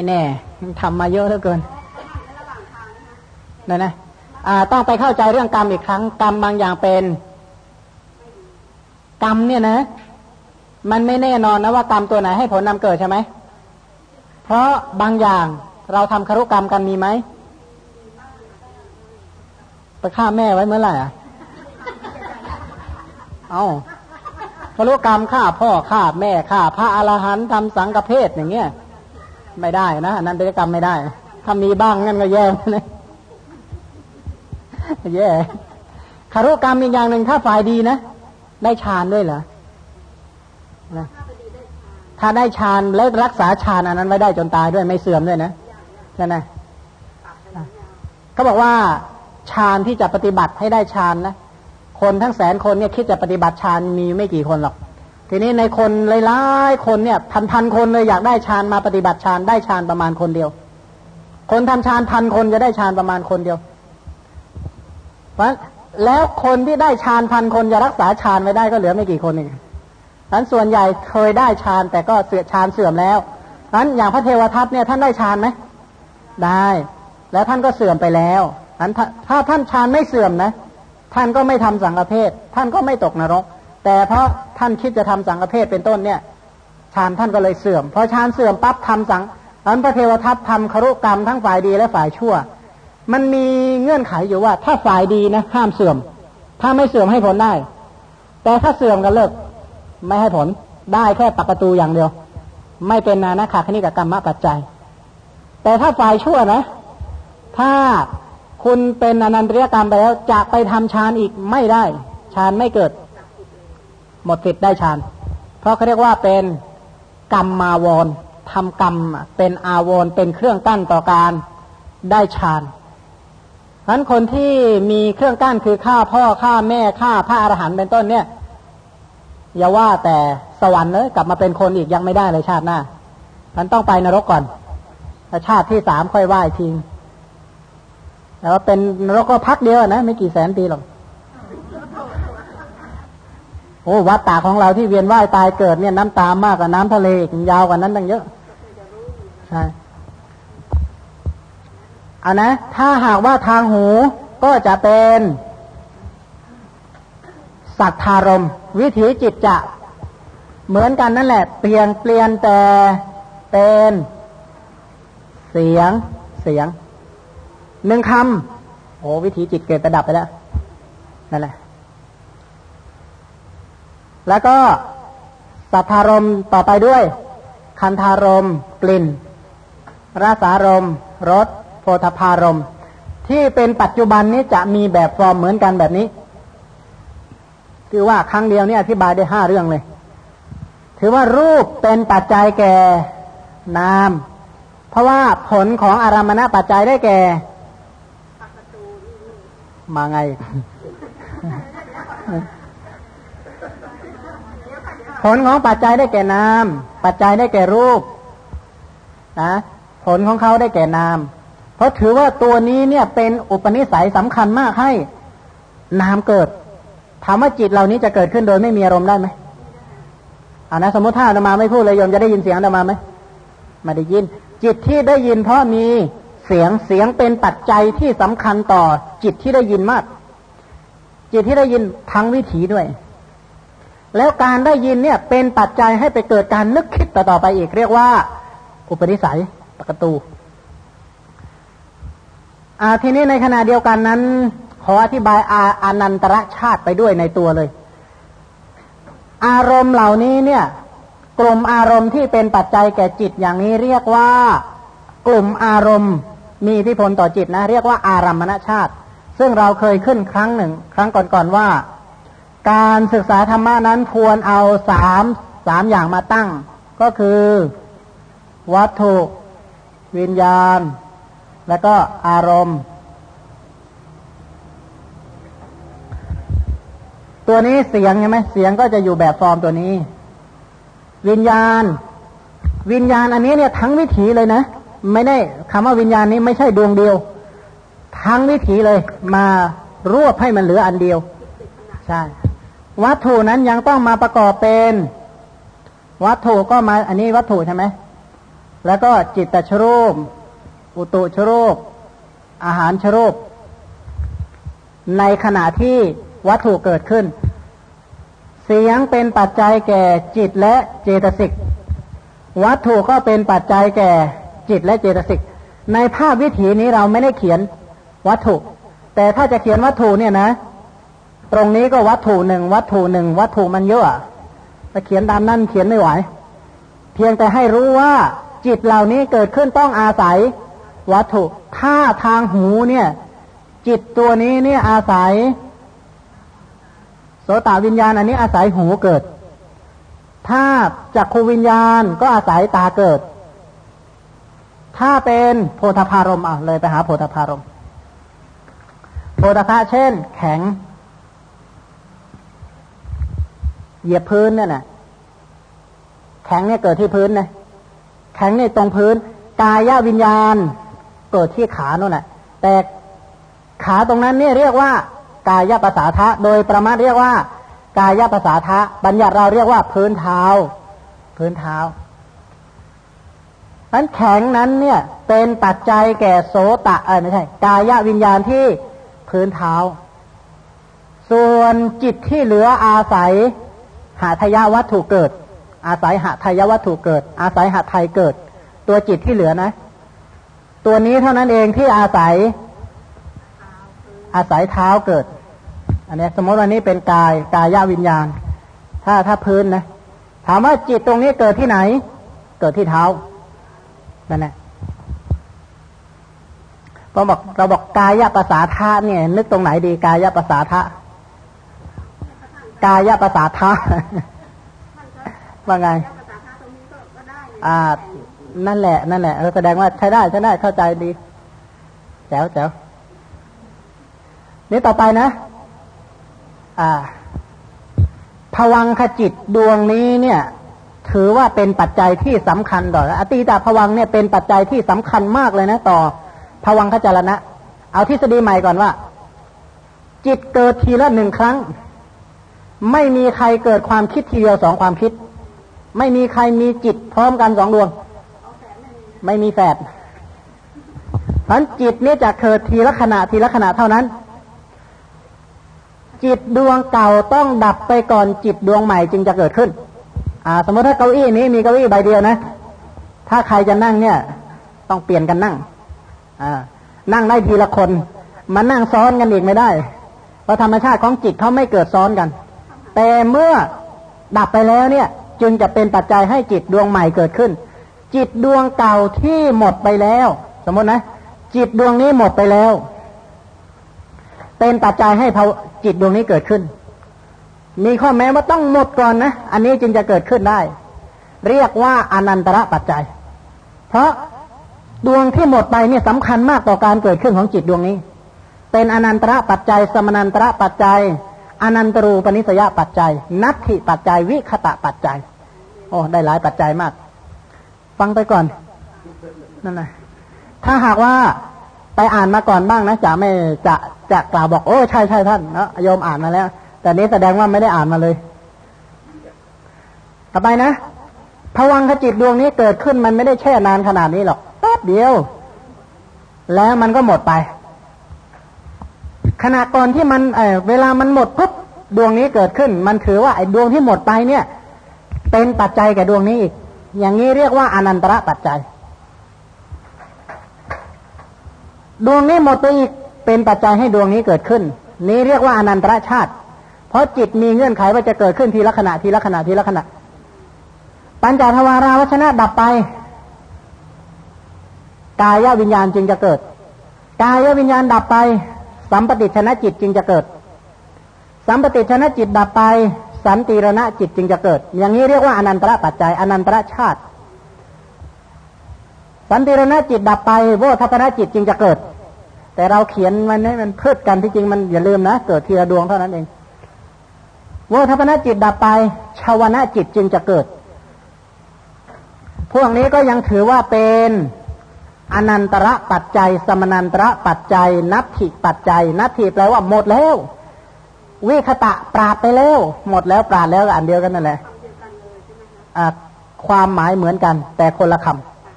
อ้แน่ทำมาเยอะเหลือเกินนั่นะต้องไปเข้าใจเรื่องกรรมอีกครั้ง กรรมบางอย่างเป็น กรรมเนี่ยนะ มันไม่แน่นอนนะว่ากรรมตัวไหนให้ผลนำเกิดใช่ไหม เพราะบางอย่างเราทำคารุกรรมกันมีไหมไปฆ่าแม่ไว้เมื่อไหร่อะ เอาคารุกรรมฆ่าพ่อฆ่าแม่ฆ่าพระอรหันต์ทำสังฆเพศอย่างเงี้ย ไม่ได้นะอันนั้นเป็นกรรมไม่ได้ ถ้ามีบ้างงั้นก็แย่เลยแย่คารุกรรมอีกอย่างหนึ่งถ้าฝ่ายดีนะได้ฌานด้วยเหรอนะถ้าได้ฌานแล้วรักษาฌานอันนั้นไว้ได้จนตายด้วยไม่เสื่อมด้วยนะใช่ไหมเขาบอกว่าฌานที่จะปฏิบัติให้ได้ฌานนะคนทั้งแสนคนเนี่ยคิดจะปฏิบัติฌานมีไม่กี่คนหรอก ทีนี้ในคนหลายๆคนเนี่ยพันพันคนเลยอยากได้ฌานมาปฏิบัติฌานได้ฌานประมาณคนเดียว คนทำฌานพันคนจะได้ฌานประมาณคนเดียว เพราะแล้วคนที่ได้ฌานพันคนจะรักษาฌานไว้ได้ก็เหลือไม่กี่คนเองนั้นส่วนใหญ่เคยได้ฌานแต่ก็เสื่อฌานเสื่อมแล้วนั้นอย่างพระเทวทัตเนี่ยท่านได้ฌานไหมได้ แล้วท่านก็เสื่อมไปแล้วนั้นถ้าท่านฌานไม่เสื่อมนะ ท่านก็ไม่ทำสังฆเพศท่านก็ไม่ตกนรก แต่เพราะท่านคิดจะทำสังฆเพศเป็นต้นเนี่ยฌานท่านก็เลยเสื่อมพอฌานเสื่อมปั๊บทำสังนั้นพระเทวทัตทำครุกรรมทั้งฝ่ายดีและฝ่ายชั่ว มันมีเงื่อนไขอยู่ว่า ถ้าฝ่ายดีนะห้ามเสื่อม ถ้าไม่เสื่อมให้ผลได้ แต่ถ้าเสื่อมกันเลิก ไม่ให้ผลได้แค่ปักประตูอย่างเดียว ไม่เป็นนานะขาคณิกกรรมปัจจัย แต่ถ้าฝ่ายชั่วนะ ถ้าคุณเป็นอนันตริยกรรมไปแล้วจะไปทำฌานอีกไม่ได้ฌานไม่เกิด หมดสิทธิ์ได้ฌาน เพราะเขาเรียกว่าเป็นกรรมมาวรทำกรรมเป็นอาวรเป็นเครื่องกั้นต่อการได้ฌานฉะนั้นคนที่มีเครื่องกั้นคือฆ่าพ่อฆ่าแม่ฆ่าพระอรหันต์เป็นต้นเนี่ย อย่าว่าแต่สวรรค์เลยกลับมาเป็นคนอีกยังไม่ได้เลยชาติหน้ามันต้องไปนรกก่อนชาติที่สามค่อยไหว้ทิ้งแต่ว่าเป็นนรกก็พักเดียวนะ ไม่กี่แสนปีหรอก โอ้วัดตาของเราที่เวียนว่ายตายเกิดเนี่ยน้ำตามากกว่าน้ำทะเลยาวกว่านั้นตั้งเยอะใช่เอานะ ถ้าหากว่าทางหูก็จะเป็นสัทธารม วิถีจิตจะ เหมือนกันนั่นแหละ เปลี่ยนเปลี่ยนแต่เป็นเสียงเสียงหนึ่งคำโอ้วิถีจิตเกิดประดับไปแล้วนั่นแหละ แล้วก็สัทธารมต่อไปด้วย คันธารมกลิ่นรสารมรสโพธพารมที่เป็นปัจจุบันนี้จะมีแบบฟอร์มเหมือนกันแบบนี้ คือว่าครั้งเดียวนี้อธิบายได้ห้าเรื่องเลย ถือว่ารูปเป็นปัจจัยแก่นาม เพราะว่าผลของอารามณปัจจัยได้แก่ มาไง ผลของปัจจัยได้แก่นาม ปัจจัยได้แก่รูปนะผลของเขาได้แก่นาม เพราะถือว่าตัวนี้เนี่ยเป็นอุปนิสัยสำคัญมากให้นามเกิดถามว่าจิตเหล่านี้จะเกิดขึ้นโดยไม่มีอารมณ์ได้ไหมอ่านะสมมติถ้าอาตมาไม่พูดเลยโยมจะได้ยินเสียงอาตมาไหมไม่ได้ยิน จิตที่ได้ยินเพราะมีเสียงเสียงเป็นปัจจัยที่สำคัญต่อจิตที่ได้ยินมาก จิตที่ได้ยินทั้งวิถีด้วย แล้วการได้ยินเนี่ยเป็นปัจจัยให้ไปเกิดการนึกคิดต่อๆไปอีก เรียกว่า อุปนิสัยประตูทีนี้ในขณะเดียวกันนั้น ขออธิบายอาอานันตรชาติไปด้วยในตัวเลย อารมณ์เหล่านี้เนี่ยกลุ่มอารมณ์ที่เป็นปัจจัยแก่จิตอย่างนี้เรียกว่า กลุ่มอารมณ์มีอิทธิพลต่อจิตนะ เรียกว่าอารัมมณชาติ ซึ่งเราเคยขึ้นครั้งหนึ่ง ครั้งก่อนๆว่า การศึกษาธรรมะนั้นควรเอาสามสามอย่างมาตั้ง ก็คือ วัตถุ วิญญาณ แล้วก็อารมณ์ ตัวนี้เสียงใช่ไหมเสียงก็จะอยู่แบบฟอร์มตัวนี้ วิญญาณ วิญญาณอันนี้เนี่ยทั้งวิถีเลยนะไม่ได้คำว่าวิญญาณนี้ไม่ใช่ดวงเดียว ทั้งวิถีเลย มารวบให้มันเหลืออันเดียว ใช่ วัตถุนั้นยังต้องมาประกอบเป็น วัตถุก็มาอันนี้วัตถุใช่ไหมแล้วก็จิตตชรูป อุตุชรูป อาหารชรูป ในขณะที่วัตถุเกิดขึ้น เสียงเป็นปัจจัยแก่จิตและเจตสิก วัตถุก็เป็นปัจจัยแก่จิตและเจตสิก ในภาพวิถีนี้เราไม่ได้เขียนวัตถุ แต่ถ้าจะเขียนวัตถุเนี่ยนะ ตรงนี้ก็วัตถุหนึ่งวัตถุหนึ่งวัตถุมันเยอะจะเขียนตามนั่นเขียนไม่ไหว เพียงแต่ให้รู้ว่าจิตเหล่านี้เกิดขึ้นต้องอาศัย วัตถุถ้าทางหูเนี่ย จิตตัวนี้เนี่ยอาศัย โสตวิญญาณอันนี้อาศัยหูเกิด ถ้าจักขูวิญญาณก็อาศัยตาเกิด ถ้าเป็นโพธพารมอะเลยไปหาโพธพารมโพธพะเช่น แข็ง เหยียบพื้นเนี่ยนะแข็งเนี่ยเกิดที่พื้นนะแข็งนี่ตรงพื้น กายวิญญาณ เกิดที่ขาโน่นแหละแต่ขาตรงนั้นเนี่ยเรียกว่า กายภาษาทะ โดยประมาณเรียกว่า กายภาษาทะ บัญญัติเราเรียกว่าพื้นเท้า พื้นเท้านั้นแข็งนั้นเนี่ย เป็นปัจจัยแก่โสตะเออไม่ใช่ กายวิญญาณที่พื้นเท้า ส่วนจิตที่เหลืออาศัย หาทยาวัตถุเกิด อาศัยหะทายวัตถุเกิด อาศัยหะไทยเกิด ตัวจิตที่เหลือนะ ตัวนี้เท่านั้นเองที่อาศัย อาศัยเท้าเกิด อันนี้สมมติวันนี้เป็นกายกายวิญญาณ ถ้าถ้าพื้นนะ ถามว่าจิตตรงนี้เกิดที่ไหน เกิดที่เท้านั่นแหละก็บอกเราบอกกายภาษาธาเนี่ย นึกตรงไหนดีกายภาษาธา กายภาษาธาว่าไงอ่า นั่นแหละ นั่นแหละแสดงว่าใช้ได้ใช้ได้เข้าใจดีแจ๋วแจ๋วนี่ต่อไปนะ อ่าผวังขจิตดวงนี้เนี่ย ถือว่าเป็นปัจจัยที่สำคัญต่ออตีตาผวังเนี่ยเป็นปัจจัยที่สำคัญมากเลยนะ ต่อผวังขจรณะ เอาทฤษฎีใหม่ก่อนว่า จิตเกิดทีละหนึ่งครั้ง ไม่มีใครเกิดความคิดทีเดียวสองความคิด ไม่มีใครมีจิตพร้อมกันสองดวง ไม่มีแฝดพันจิตนี้จะเกิดทีละขณะทีละขณะเท่านั้น จิตดวงเก่าต้องดับไปก่อนจิตดวงใหม่จึงจะเกิดขึ้น อ่า สมมติถ้าเก้าอี้นี้มีเก้าอี้ใบเดียวนะ ถ้าใครจะนั่งเนี่ย ต้องเปลี่ยนกันนั่ง อ่า นั่งได้ทีละคน มานั่งซ้อนกันอีกไม่ได้ เพราะธรรมชาติของจิตเขาไม่เกิดซ้อนกัน แต่เมื่อดับไปแล้วเนี่ย จึงจะเป็นปัจจัยให้จิตดวงใหม่เกิดขึ้น จิตดวงเก่าที่หมดไปแล้ว สมมตินะ จิตดวงนี้หมดไปแล้ว เป็นปัจจัยให้จิตดวงนี้เกิดขึ้น มีข้อแม้ว่าต้องหมดก่อนนะ อันนี้จึงจะเกิดขึ้นได้ เรียกว่าอนันตระปัจจัย เพราะดวงที่หมดไปเนี่ยสำคัญมากต่อการเกิดขึ้นของจิตดวงนี้ เป็นอนันตระปัจจัย สมนันตระปัจจัย อนันตรูปนิสยปัจจัย นัตถิปัจจัย วิคตะปัจจัย โอ้ได้หลายปัจจัยมาก ฟังไปก่อนนั่นแหละถ้าหากว่าไปอ่านมาก่อนบ้างนะจะไม่จะจะกล่าวบอก โอ้ใช่ใช่ท่านนะโยมอ่านมาแล้ว แต่นี้แสดงว่าไม่ได้อ่านมาเลย ต่อไปนะผวังขจิตดวงนี้เกิดขึ้นมันไม่ได้แช่นานขนาดนี้หรอกแป๊บเดียว แล้วมันก็หมดไป ขณะก่อนที่มันเเวลามันหมดปุ๊บดวงนี้เกิดขึ้น มันถือว่าไอ้ดวงที่หมดไปเนี่ย เป็นปัจจัยแก่ดวงนี้อีก อย่างนี้เรียกว่าอนันตระปัจจัย ดวงนี้หมดไปอีกเป็นปัจจัยให้ดวงนี้เกิดขึ้น นี้เรียกว่าอนันตระชาติ เพราะจิตมีเงื่อนไขว่าจะเกิดขึ้นทีละขณะทีละขณะทีละขณะ ปัญจทวาราวชนะดับไปกายวิญญาณจึงจะเกิด กายวิญญาณดับไป สัมปติชนะจิตจึงจะเกิด สัมปติชนะจิตดับไป สันติรณะจิตจึงจะเกิด อย่างนี้เรียกว่าอนันตระปัจจัยอนันตระชาติ สันติรณะจิตดับไปโวทัพนจิตจึงจะเกิด แต่เราเขียนมันให้มันเพิดกันที่จริงมันอย่าลืมนะ เกิดทีละดวงเท่านั้นเองโวทัพนจิตดับไปชาวนะจิตจึงจะเกิด พวกนี้ก็ยังถือว่าเป็น อนันตระปัจจัย สมนันตระปัจจัย นัตถิปัจจัย นัตถิแปลว่าหมดแล้ว วิคตะปราดไปแล้ว หมดแล้วปราดแล้วอันเดียวกันนั่นแหละความหมายเหมือนกัน แต่คนละค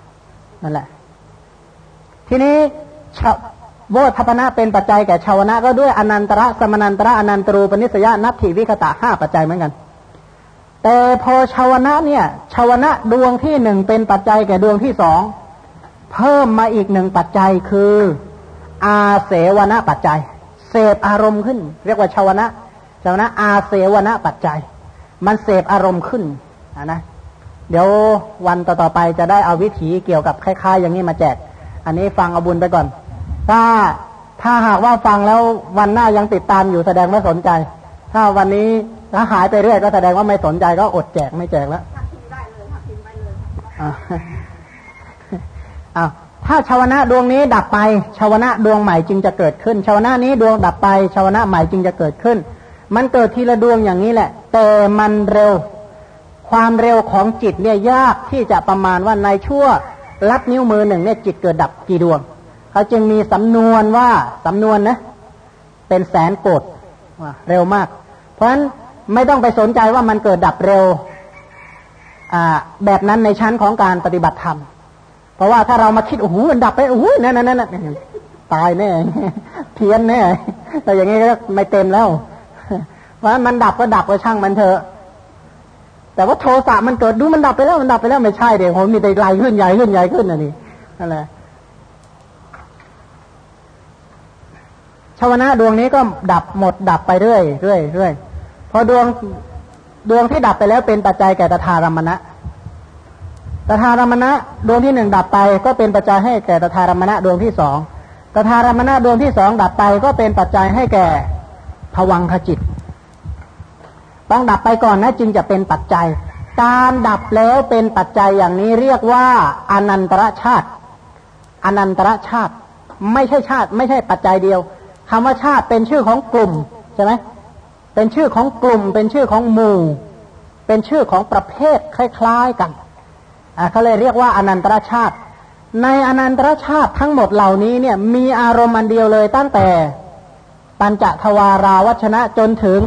ำนั่นแหละ ทีนี้โวทัพนะเป็นปัจจัยแก่ชาวนะ ก็ด้วยอนันตระสมนันตระอนันตรูปนิสยานัตถิวิคตะห้าปัจจัยเหมือนกัน แต่พอชาวนะเนี่ยชาวนะดวงที่หนึ่งเป็นปัจจัยแก่ดวงที่สอง เพิ่มมาอีกหนึ่งปัจจัยคือ อาเสวนะปัจจัย เสพอารมณ์ขึ้น เรียกว่าชาวนะชาวนะอาเสวนะปัจจัย มันเสพอารมณ์ขึ้นนะเดี๋ยววันต่อๆไปจะได้เอาวิถีเกี่ยวกับคล้ายๆ อย่างนี้มาแจก อันนี้ฟังเอาบุญไปก่อน ถ้าถ้าหากว่าฟังแล้ววันหน้ายังติดตามอยู่แสดงว่าสนใจ ถ้าวันนี้ถ้าหายไปเรื่อยก็แสดงว่าไม่สนใจก็อดแจกไม่แจกแล้ว อ้าวถ้าชาวนะดวงนี้ดับไปชาวนะดวงใหม่จึงจะเกิดขึ้นชาวนะนี้ดวงดับไปชาวนะใหม่จึงจะเกิดขึ้น มันเกิดทีละดวงอย่างนี้แหละ แต่มันเร็ว ความเร็วของจิตเนี่ยยากที่จะประมาณว่าในชั่วลัดนิ้วมือหนึ่งเนี่ยจิตเกิดดับกี่ดวง เขาจึงมีสำนวนว่าสำนวนนะเป็นแสนโกดเร็วมาก เพราะฉะนั้นไม่ต้องไปสนใจว่ามันเกิดดับเร็วแบบนั้นในชั้นของการปฏิบัติธรรม เพราะว่าถ้าเรามาคิดโอ้โหมันดับไปโอ้โหนั่นนั่นนั่นตายแน่เพี้ยนแน่แต่อย่างนี้ก็ไม่เต็มแล้วเพราะมันดับก็ดับก็ช่างมันเถอะ แต่ว่าโทสะมันเกิดดูมันดับไปแล้วมันดับไปแล้วไม่ใช่เดี๋ยวผมมีแต่ไกลขึ้นใหญ่ขึ้นใหญ่ขึ้นนะนี่นั่นแหละชาวนะดวงนี้ก็ดับหมดดับไปเรื่อยเรื่อยเรื่อยพอดวงดวงที่ดับไปแล้วเป็นปัจจัยแก่ตถารมณะ ตถารมณะดวงที่หนึ่งดับไป ก็เป็นปัจจัยให้แก่ตถารมณะดวงที่สองตถารมณะดวงที่สองดับไปก็เป็นปัจจัยให้แก่ภวังคจิต ต้องดับไปก่อนนะจึงจะเป็นปัจจัย การดับแล้วเป็นปัจจัยอย่างนี้เรียกว่าอนันตรชาติ อนันตรชาติ ไม่ใช่ชาติ ไม่ใช่ปัจจัยเดียวคำว่าชาติเป็นชื่อของกลุ่มใช่ไหมเป็นชื่อของกลุ่ม เป็นชื่อของหมู่ เป็นชื่อของประเภทคล้าย ๆกัน เขาเลยเรียกว่าอนันตรชาติ ในอนันตรชาติทั้งหมดเหล่านี้เนี่ยมีอารมณ์อันเดียวเลยตั้งแต่ปัญจทวาราวัชนะจนถึง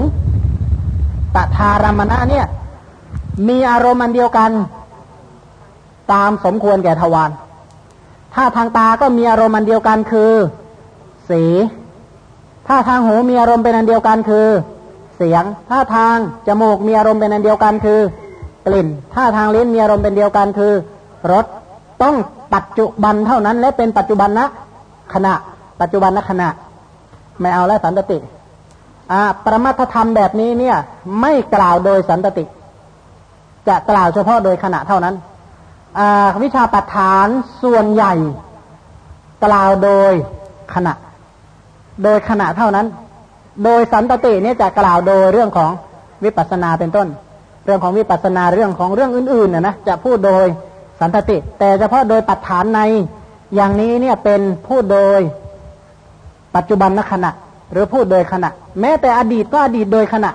ตทารมณะเนี่ยมีอารมณ์อันเดียวกันตามสมควรแก่ทวาร ถ้าทางตาก็มีอารมณ์อันเดียวกันคือ สี ถ้าทางหูมีอารมณ์เป็นอันเดียวกันคือ เสียง ถ้าทางจมูกมีอารมณ์เป็นอันเดียวกันคือ กลิ่น ถ้าทางลิ้นมีอารมณ์เป็นเดียวกันคือรสต้องปัจจุบันเท่านั้น และเป็นปัจจุบันนะขณะ ปัจจุบันนะขณะ ไม่เอาแล้วสันติอ่าประมาทธรรมแบบนี้เนี่ย ไม่กล่าวโดยสันตติ จะกล่าวเฉพาะโดยขณะเท่านั้นอ่าวิชาปัฏฐานส่วนใหญ่ กล่าวโดยขณะ โดยขณะเท่านั้น โดยสันตติเนี่ยจะกล่าวโดยเรื่องของวิปัสสนาเป็นต้น เรื่องของวิปัสสนาเรื่องของเรื่องอื่นๆนะนะจะพูดโดยสันตติ แต่เฉพาะโดยปัฏฐานในอย่างนี้เนี่ยเป็นพูดโดยปัจจุบันนขณะ หรือพูดโดยขณะ แม้แต่อดีตก็อดีตโดยขณะ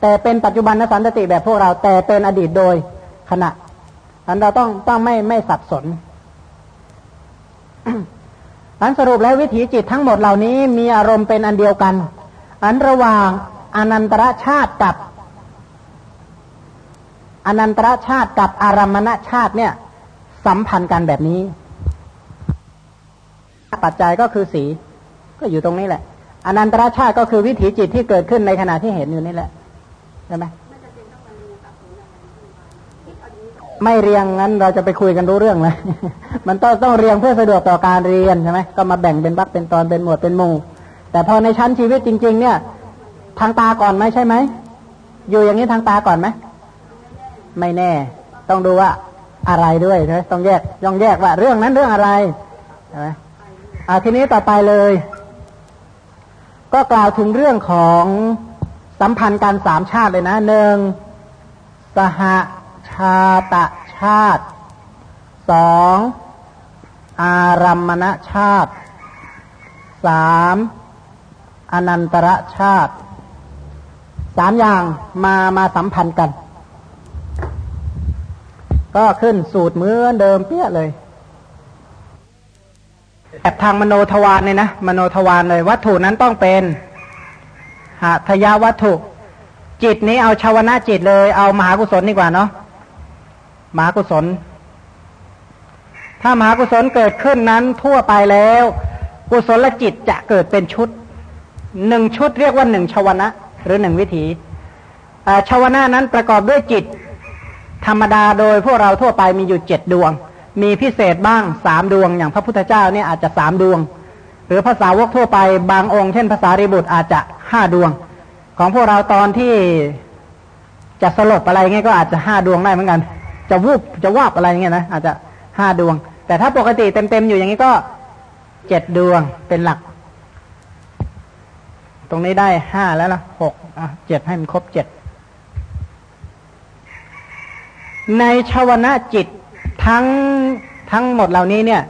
แต่เป็นปัจจุบันนสันติแบบพวกเราแต่เป็นอดีตโดยขณะอันเราต้องต้องไม่ไม่สับสนอันสรุปแล้ววิถีจิตทั้งหมดเหล่านี้มีอารมณ์เป็นอันเดียวกัน อันระหว่างอนันตรชาติกับ อนันตรชาติกับอารมณชาติเนี่ย สัมพันธ์กันแบบนี้ ปัจจัยก็คือสี ก็อยู่ตรงนี้แหละ อนันตรชาติก็คือวิถีจิตที่เกิดขึ้นในขณะที่เห็นอยู่นี่แหละใช่ไหมไม่เรียงงั้นเราจะไปคุยกันรู้เรื่องเลย มันต้องต้องเรียงเพื่อสะดวกต่อการเรียนใช่ไหมก็มาแบ่งเป็นบักเป็นตอนเป็นหมวดเป็นหมู่ แต่พอในชั้นชีวิตจริง ๆ เนี่ย ทางตาก่อนไหมใช่ไหม อยู่อย่างนี้ทางตาก่อนไหม ไม่แน่ ต้องดูว่าอะไรด้วยใช่ต้องแยกย่องแยกว่าเรื่องนั้นเรื่องอะไรใช่ไหมอ่าทีนี้ต่อไปเลย ก็กล่าวถึงเรื่องของสัมพันธ์การสามชาติเลยนะหนึ่งสหชาตชาติสองอารัมมณชาติสามอนันตระชาติสามอย่างมามาสัมพันธ์กัน ก็ขึ้นสูตรเหมือนเดิมเปี้ยเลยแบบทางมโนทวารเนี่ยนะมโนทวารเลย วัตถุนั้นต้องเป็นหาทยาวัตถุ จิตนี้เอาชาวนาจิตเลย เอามหากุศลดีกว่าเนาะมหากุศล ถ้ามหากุศลเกิดขึ้นนั้นทั่วไปแล้ว กุศลจิตจะเกิดเป็นชุดหนึ่งชุดเรียกว่าหนึ่งชาวนะหรือหนึ่งวิถีชาวนะนั้นประกอบด้วยจิต ธรรมดาโดยพวกเราทั่วไปมีอยู่เจ็ดดวง มีพิเศษบ้างสามดวง อย่างพระพุทธเจ้าเนี่ยอาจจะสามดวง หรือภาษาวกทั่วไปบางองค์ เช่นภาษาริบุตรอาจจะห้าดวง ของพวกเราตอนที่จะสลบอะไรเงี้ยก็อาจจะห้าดวงได้เหมือนกัน จะวูบจะวาบอะไรเงี้ยนะอาจจะห้าดวง แต่ถ้าปกติเต็มๆอยู่อย่างนี้ก็เจ็ดดวงเป็นหลัก ตรงนี้ได้ห้าแล้วนะหกอะเจ็ดให้มันครบเจ็ด ในชาวนะจิตทั้งทั้งหมดเหล่านี้เนี่ย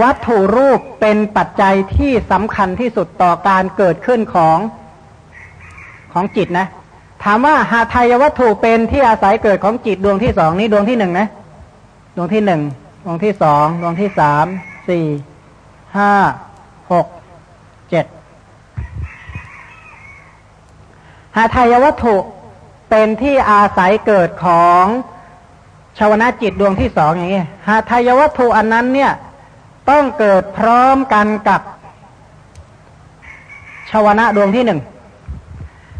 วัตถุรูปเป็นปัจจัยที่สำคัญที่สุดต่อการเกิดขึ้นของของจิตนะ ถามว่าหาทายวัตถุเป็นที่อาศัยเกิดของจิตดวงที่สองนี้ดวงที่หนึ่งนะ ดวงที่หนึ่งดวงที่สองดวงที่สามสี่ห้าหกเจ็ด หาทายวัตถุเป็นที่อาศัยเกิดของชาวนาจิตดวงที่สองอย่างนี้หาทายวัตถุอันนั้นเนี่ยต้องเกิดพร้อมกันกับชาวนะดวงที่หนึ่ง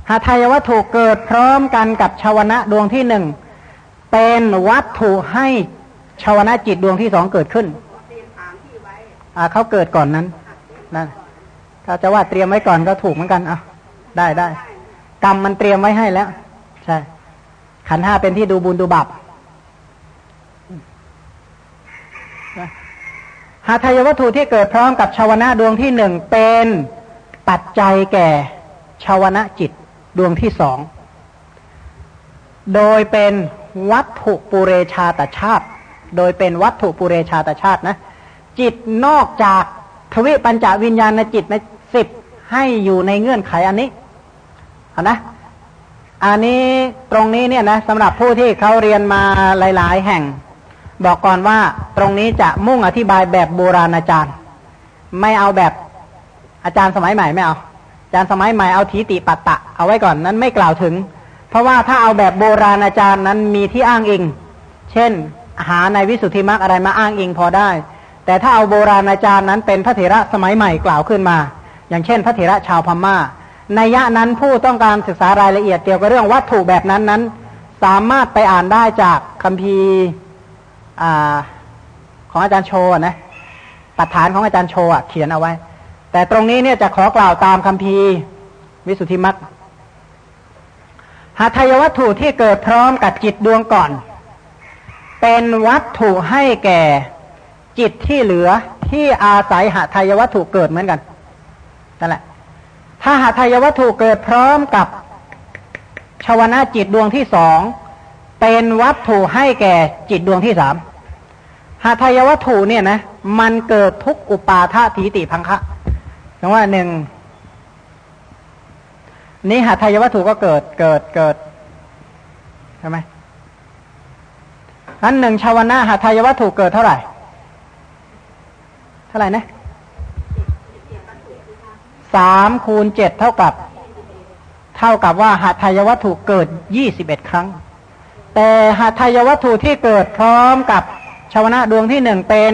หาทายวัตถุเกิดพร้อมกันกับชาวนะดวงที่หนึ่งเป็นวัตถุให้ชาวนะจิตดวงที่สองเกิดขึ้นอ่าเขาเกิดก่อนนั้นนั่นถ้าจะว่าเตรียมไว้ก่อนก็ถูกเหมือนกันอะได้ได้ กรรมมันเตรียมไว้ให้แล้ว ใช่ ขันห้าเป็นที่ดูบุญดูบาปหาทายวัตถุที่เกิดพร้อมกับชาวนะดวงที่หนึ่งเป็นปัจจัยแก่ชาวนะจิตดวงที่สอง โดยเป็นวัตถุปุเรชาตชาติ โดยเป็นวัตถุปุเรชาตชาตินะ จิตนอกจากทวิปัญจวิญญาณจิตในสิบให้อยู่ในเงื่อนไขอันนี้ นะอันนี้ตรงนี้เนี่ยนะสำหรับผู้ที่เขาเรียนมาหลาย ๆ แห่ง บอกก่อนว่าตรงนี้จะมุ่งอธิบายแบบโบราณอาจารย์ ไม่เอาแบบอาจารย์สมัยใหม่ไม่เอาอาจารย์สมัยใหม่เอาทีติปัตตะ เอาไว้ก่อนนั้นไม่กล่าวถึง เพราะว่าถ้าเอาแบบโบราณอาจารย์นั้นมีที่อ้างอิง เช่นหาในวิสุทธิมรรคอะไรมาอ้างอิงพอได้ แต่ถ้าเอาโบราณอาจารย์นั้นเป็นพระเถระสมัยใหม่กล่าวขึ้นมา อย่างเช่น พระเถระชาวพม่า นัยยะนั้นผู้ต้องการศึกษารายละเอียดเกี่ยวกับเรื่องวัตถุแบบนั้นนั้น สามารถไปอ่านได้จากคัมภีร์ของอาจารย์โชนะปัจฐานของอาจารย์โชอะเขียนเอาไว้ แต่ตรงนี้เนี่ยจะขอกล่าวตามคัมภีร์วิสุทธิมัตหาทายวัตถุที่เกิดพร้อมกับจิตดวงก่อน เป็นวัตถุให้แก่จิตที่เหลือที่อาศัยหาทายวัตถุเกิดเหมือนกันนั่นแหละ ถ้าหาทายวัตถุเกิดพร้อมกับชาวนาจิตดวงที่สองเป็นวัตถุให้แก่จิตดวงที่สามหาทายวัตถุเนี่ยนะ มันเกิดทุกอุปาทาทีติพังคะแปลว่าหนึ่งนี้หาทายวัตถุก็เกิดเกิดเกิดใช่ไหมนั้นหนึ่งชาวนาหาทายวัตถุเกิดเท่าไหร่ เท่าไหร่นะ สามคูณเจ็ดเท่ากับ เท่ากับว่าหัตถยวัตถุเกิดยี่สิบเอ็ดครั้ง แต่หัตถยวัตถุที่เกิดพร้อมกับชาวนะดวงที่หนึ่งเป็น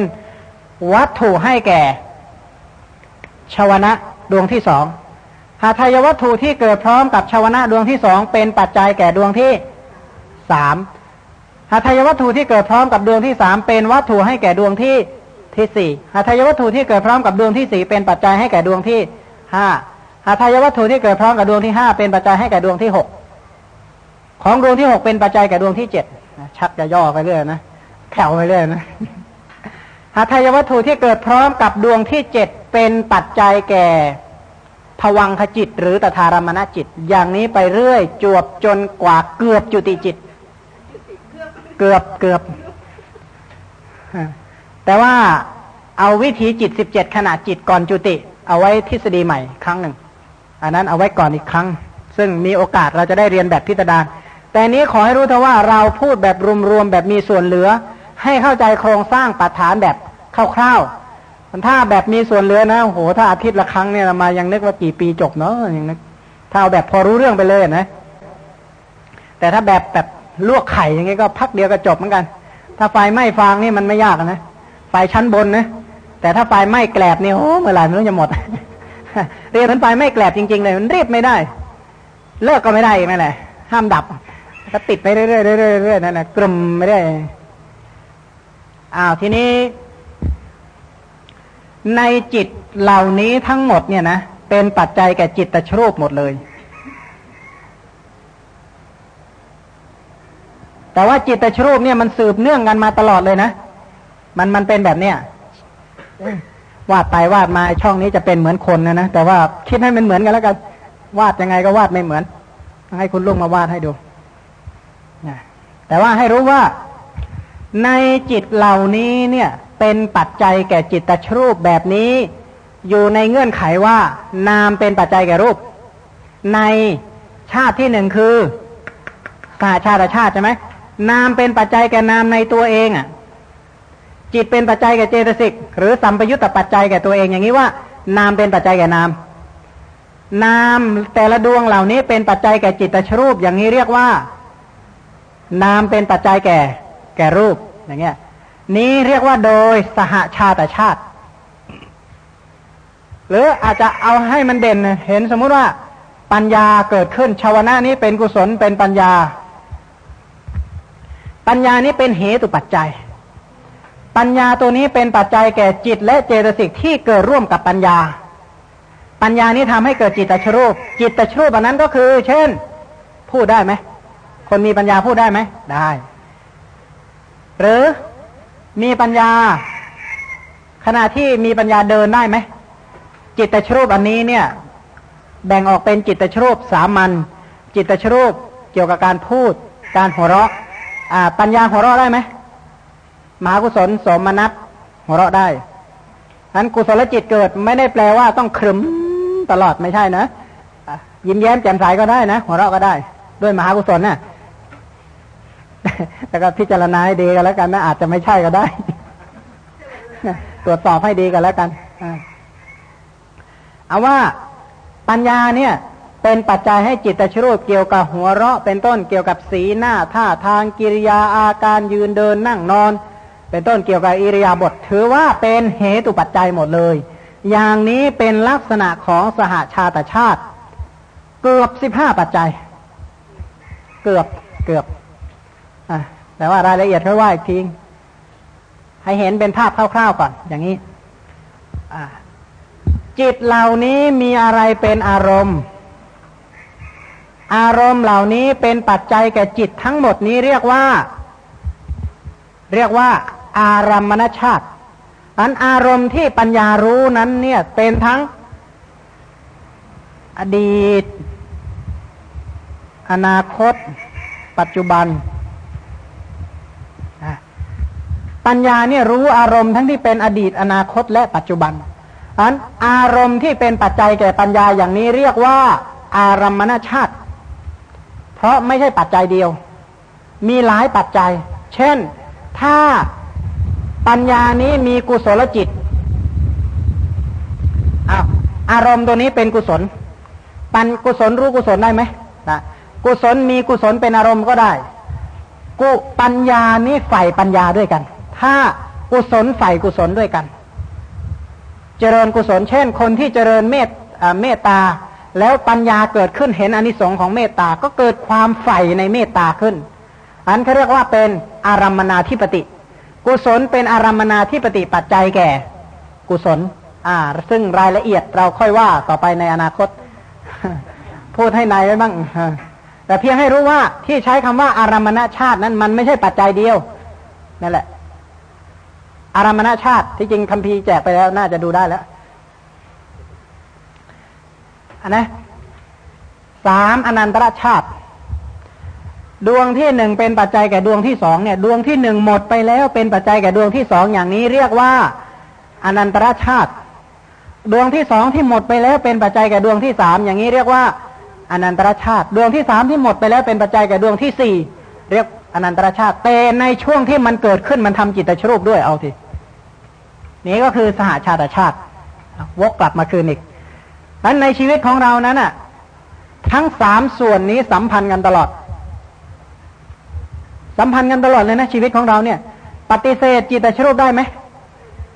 วัตถุให้แก่ชาวนะดวงที่สองหาทายวัตถุที่เกิดพร้อมกับชาวนะดวงที่สองเป็นปัจจัยแก่ดวงที่สามหาทายวัตถุที่เกิดพร้อมกับดวงที่สามเป็นวัตถุให้แก่ดวงที่ที่สี่หาทายวัตถุที่เกิดพร้อมกับดวงที่สี่เป็นปัจจัยให้แก่ดวงที่ ห้าหาทายวัตถุที่เกิดพร้อมกับดวงที่ห้าเป็นปัจจัยให้แก่ดวงที่หกของดวงที่หกเป็นปัจจัยแก่ดวงที่เจ็ดชักจะย่อไปเรื่อยนะแขวไปเรื่อยนะหาทายวัตถุที่เกิดพร้อมกับดวงที่เจ็ดเป็นปัจจัยแก่ผวังขจิต หรือตถารมณจิต อย่างนี้ไปเรื่อย จวบจนกว่าเกือบจุติจิต เกือบเกือบแต่ว่าเอาวิธีจิตสิบเจ็ดขณะจิตก่อนจุติ เอาไว้ทฤษฎีใหม่ครั้งหนึ่ง อันนั้นเอาไว้ก่อนอีกครั้ง ซึ่งมีโอกาสเราจะได้เรียนแบบพิจารณาแต่นี้ขอให้รู้เถอะว่าเราพูดแบบรวมๆแบบมีส่วนเหลือ ให้เข้าใจโครงสร้างปัจฐานแบบคร่าวๆถ้าแบบมีส่วนเหลือนะโหถ้าอาทิตย์ละครั้งเนี่ยมายังนึกว่ากี่ปีจบเนาะยังนึกถ้าเอาแบบพอรู้เรื่องไปเลยนะ แต่ถ้าแบบแบบลวกไข่อย่างเงี้ยก็พักเดียวก็จบเหมือนกัน ถ้าไฟไหม้ฟางนี่มันไม่ยากนะไฟชั้นบนนะ แต่ถ้าไฟไหม้แกลบเนี่ยโอ้เมื่อไหร่มันจะหมด เรียนมันไฟไหม้แกลบจริง ๆ เลย มันรีบไม่ได้ เลิกก็ไม่ได้อีกนั่นแหละห้ามดับก็ติดไปเรื่อยๆเรื่อยๆนั่นแหละกลุ่มไม่ได้อ้าวทีนี้ ในจิตเหล่านี้ทั้งหมดเนี่ยนะเป็นปัจจัยแก่จิตตชรูปหมดเลย แต่ว่าจิตตชรูปเนี่ยมันสืบเนื่องกันมาตลอดเลยนะ มันมันเป็นแบบเนี้ย วาดไปวาดมาช่องนี้จะเป็นเหมือนคนนะนะแต่ว่าคิดให้มันเหมือนกันแล้วกันวาดยังไงก็วาดไม่เหมือน ให้คุณลุงมาวาดให้ดูแต่ว่าให้รู้ว่าในจิตเหล่านี้เนี่ย เป็นปัจจัยแก่จิตตชรูปแบบนี้ อยู่ในเงื่อนไขว่า นามเป็นปัจจัยแก่รูป ในชาติที่หนึ่งคือสหชาติชาติใช่ไหมนามเป็นปัจจัยแก่นามในตัวเองอะ จิตเป็นปัจจัยแก่เจตสิกหรือสัมปยุตตปัจจัยแก่ตัวเองอย่างนี้ว่า นามเป็นปัจจัยแก่นาม นามแต่ละดวงเหล่านี้เป็นปัจจัยแก่จิตตชรูป อย่างนี้เรียกว่า นามเป็นปัจจัยแก่ แก่รูปอย่างเงี้ย นี้เรียกว่าโดยสหชาติชาติ หรืออาจจะเอาให้มันเด่นเห็นสมมุติว่า ปัญญาเกิดขึ้นชาวนะนี้เป็นกุศลเป็นปัญญา ปัญญานี้เป็นเหตุปัจจัย ปัญญาตัวนี้เป็นปัจจัยแก่จิตและเจตสิกที่เกิดร่วมกับปัญญา ปัญญานี้ทำให้เกิดจิตตชรูป จิตตชรูปอันนั้นก็คือ เช่น พูดได้ไหม คนมีปัญญาพูดได้ไหม ได้ หรือมีปัญญา ขณะที่มีปัญญาเดินได้ไหม จิตตชรูปอันนี้เนี่ย แบ่งออกเป็นจิตตชรูปสามัญ จิตตชรูปเกี่ยวกับการพูด การหัวเราะปัญญาหัวเราะได้ไหม มหากุศลสมนัตหัวเราะได้นั้นกุศลจิตเกิดไม่ได้แปลว่าต้องครึมตลอดไม่ใช่นะยิ้มแย้มแจ่มใสก็ได้นะหัวเราะก็ได้ ด้วยมหากุศลนะ่ะแต่ก็พิจารณาให้ดีกันแล้วกันนะอาจจะไม่ใช่ก็ได้ตรวจสอบให้ดีกันแล้วกันเอาว่าปัญญาเนี่ย เป็นปัจจัยให้จิตตชรูปเกี่ยวกับหัวเราะ เป็นต้นเกี่ยวกับสีหน้าท่าทางกิริยาอาการยืนเดินนั่งนอน เป็นต้นเกี่ยวกับอิริยาบถถือว่าเป็นเหตุปัจจัยหมดเลย อย่างนี้เป็นลักษณะของสหาชาติชาติ เกือบสิบห้าปัจจัย เกือบเกือบแต่ว่ารายละเอียดค่อยว่าอีกทีให้เห็นเป็นภาพคร่าวๆก่อน อย่างนี้จิตเหล่านี้มีอะไรเป็นอารมณ์ อารมณ์เหล่านี้เป็นปัจจัยแก่จิตทั้งหมดนี้เรียกว่า เรียกว่า อารมณชาติอันอารมณ์ที่ปัญญารู้นั้น เนี่ย เป็นทั้งอดีต อนาคต ปัจจุบัน ปัญญาเนี่ยรู้อารมณ์ทั้งที่เป็นอดีตอนาคตและปัจจุบันอันอารมณ์ที่เป็นปัจจัยแก่ปัญญาอย่างนี้เรียกว่า อารมณชาติ เพราะไม่ใช่ปัจจัยเดียว มีหลายปัจจัย เช่น ถ้า ปัญญานี้มีกุศลจิตอาอารมณ์ตัวนี้เป็นกุศล ปัญกุศลรู้กุศลได้ไหมนะกุศลมีกุศลเป็นอารมณ์ก็ได้ กุปัญญานี้ใฝ่ปัญญาด้วยกัน ถ้ากุศลใฝ่กุศลด้วยกัน เจริญกุศล เช่น คนที่เจริญเมตเมตตา แล้วปัญญาเกิดขึ้นเห็นอนิสงค์ของเมตตา ก็เกิดความใฝ่ในเมตตาขึ้น อันเขาเรียกว่าเป็นอารมนาธิปติ กุศลเป็นอารมนาธิปติปัจจัยแก่ กุศล อ่า ซึ่งรายละเอียดเราค่อยว่าต่อไปในอนาคต พูดให้นายไว้บ้างแต่เพียงให้รู้ว่าที่ใช้คำว่าอารมณชาตินั้นมันไม่ใช่ปัจจัยเดียวนั่นแหละ อารามณชาติที่จริงคัมภีร์แจกไปแล้วน่าจะดูได้แล้วอันนะสามอนันตรชาติ ดวงที่หนึ่งเป็นปัจจัยแก่ดวงที่สองเนี่ย ดวงที่หนึ่งหมดไปแล้วเป็นปัจจัยแก่ดวงที่สองอย่างนี้เรียกว่าอนันตรชาติ ดวงที่สองที่หมดไปแล้วเป็นปัจจัยแก่ดวงที่สามอย่างนี้เรียกว่าอนันตรชาติ ดวงที่สามที่หมดไปแล้วเป็นปัจจัยแก่ดวงที่สี่เรียกอนันตรชาติแต่ในช่วงที่มันเกิดขึ้นมันทำจิตตชรูปด้วยเอาทีนี่ก็คือสหาชาติชาติ วกกลับมาคืนอีกนั้นในชีวิตของเรานั้นอะ ทั้งสามส่วนนี้สัมพันธ์กันตลอด สัมพันธ์กันตลอดเลยนะชีวิตของเราเนี่ย ปฏิเสธจิตตชรูปได้ไหม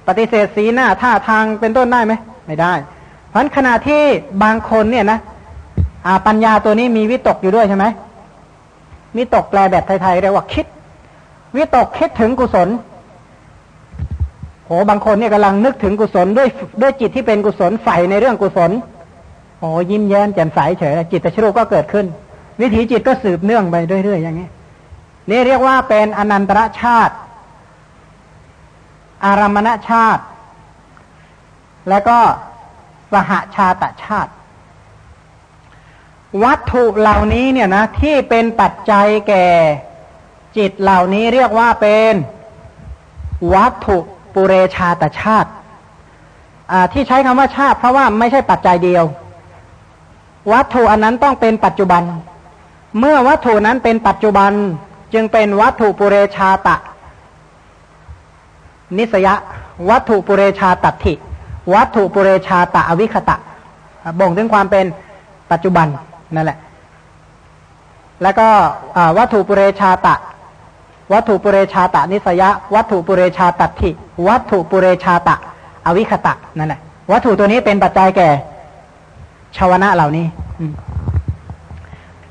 ปฏิเสธสีหน้าท่าทางเป็นต้นได้ไหมไม่ได้ เพราะขณะที่บางคนเนี่ยนะอาปัญญาตัวนี้มีวิตกอยู่ด้วยใช่ไหมวิตกแปลแบบไทยๆเรียกว่าคิด วิตกคิดถึงกุศลโหบางคนเนี่ยกำลังนึกถึงกุศลด้วยด้วยจิตที่เป็นกุศลใฝ่ในเรื่องกุศลโอ้ยิ้มแย้มแจ่มใสเฉยจิตตชรูปก็เกิดขึ้น วิถีจิตก็สืบเนื่องไปเรื่อยๆอย่างนี้ นี่เรียกว่าเป็นอนันตรชาติ อารมณชาติ และก็สหชาตชาติ วัตถุเหล่านี้เนี่ยนะที่เป็นปัจจัยแก่จิตเหล่านี้เรียกว่าเป็นวัตถุปุเรชาตชาติที่ใช้คำว่าชาติ เพราะว่าไม่ใช่ปัจจัยเดียว วัตถุอันนั้นต้องเป็นปัจจุบัน เมื่อวัตถุนั้นเป็นปัจจุบัน จึงเป็นวัตถุปุเรชาตะ นิสยะ วัตถุปุเรชาตัถิ วัตถุปุเรชาตะอวิคตะ บ่งถึงความเป็นปัจจุบันนั่นแหละ แล้วก็วัตถุปุเรชาตะ วัตถุปุเรชาตะ นิสยะ วัตถุปุเรชาตัถิ วัตถุปุเรชาตะ อวิคตะนั่นแหละ วัตถุตัวนี้เป็นปัจจัยแก่ชาวนะเหล่านี้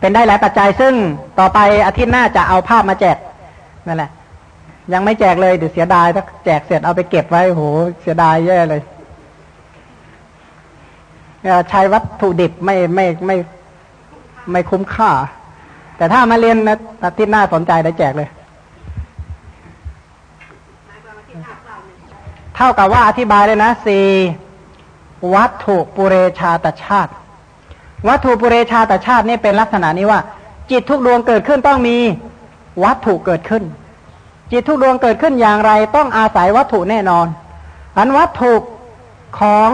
เป็นได้หลายปัจจัยซึ่งต่อไปอาทิตย์หน้าจะเอาภาพมาแจกนั่นแหละ ยังไม่แจกเลยเดี๋ยวเสียดายถ้าแจกเสร็จเอาไปเก็บไว้โหเสียดายแย่เลยใช้วัตถุดิบไม่ไม่ไม่ไม่คุ้มค่า แต่ถ้ามาเรียนนะอาทิตย์หน้าสนใจได้แจกเลย เท่ากับว่าอธิบายเลยนะสี่วัตถุปุเรชาตชาติ วัตถุปุเรชาตชาตินี่เป็นลักษณะนี้ว่า จิตทุกดวงเกิดขึ้นต้องมีวัตถุเกิดขึ้น จิตทุกดวงเกิดขึ้นอย่างไร ต้องอาศัยวัตถุแน่นอน อันวัตถุของ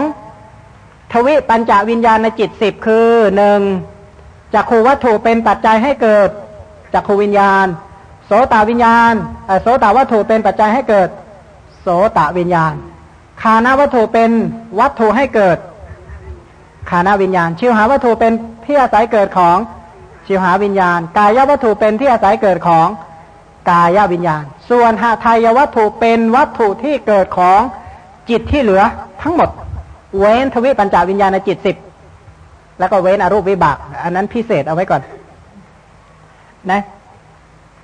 ทวิปัญจวิญญาณในจิตสิบคือหนึ่งจักขูวัตถุเป็นปัจจัยให้เกิดจักขูวิญญาณ โสตวิญญาณโสตวัตถุเป็นปัจจัยให้เกิด โสตวิญญาณคานาวัตถุเป็นวัตถุให้เกิด คานาวิญญาณ ชิวหาวัตถุเป็นที่อาศัยเกิดของชิวหาวิญญาณ กายวัตถุเป็นที่อาศัยเกิดของกายวิญญาณ ส่วนหาทายวัตถุเป็นวัตถุที่เกิดของจิตที่เหลือทั้งหมด เว้นทวิปัญจวิญญาณในจิตสิบแล้วก็เว้นอรูปวิบาก อันนั้นพิเศษเอาไว้ก่อนนะ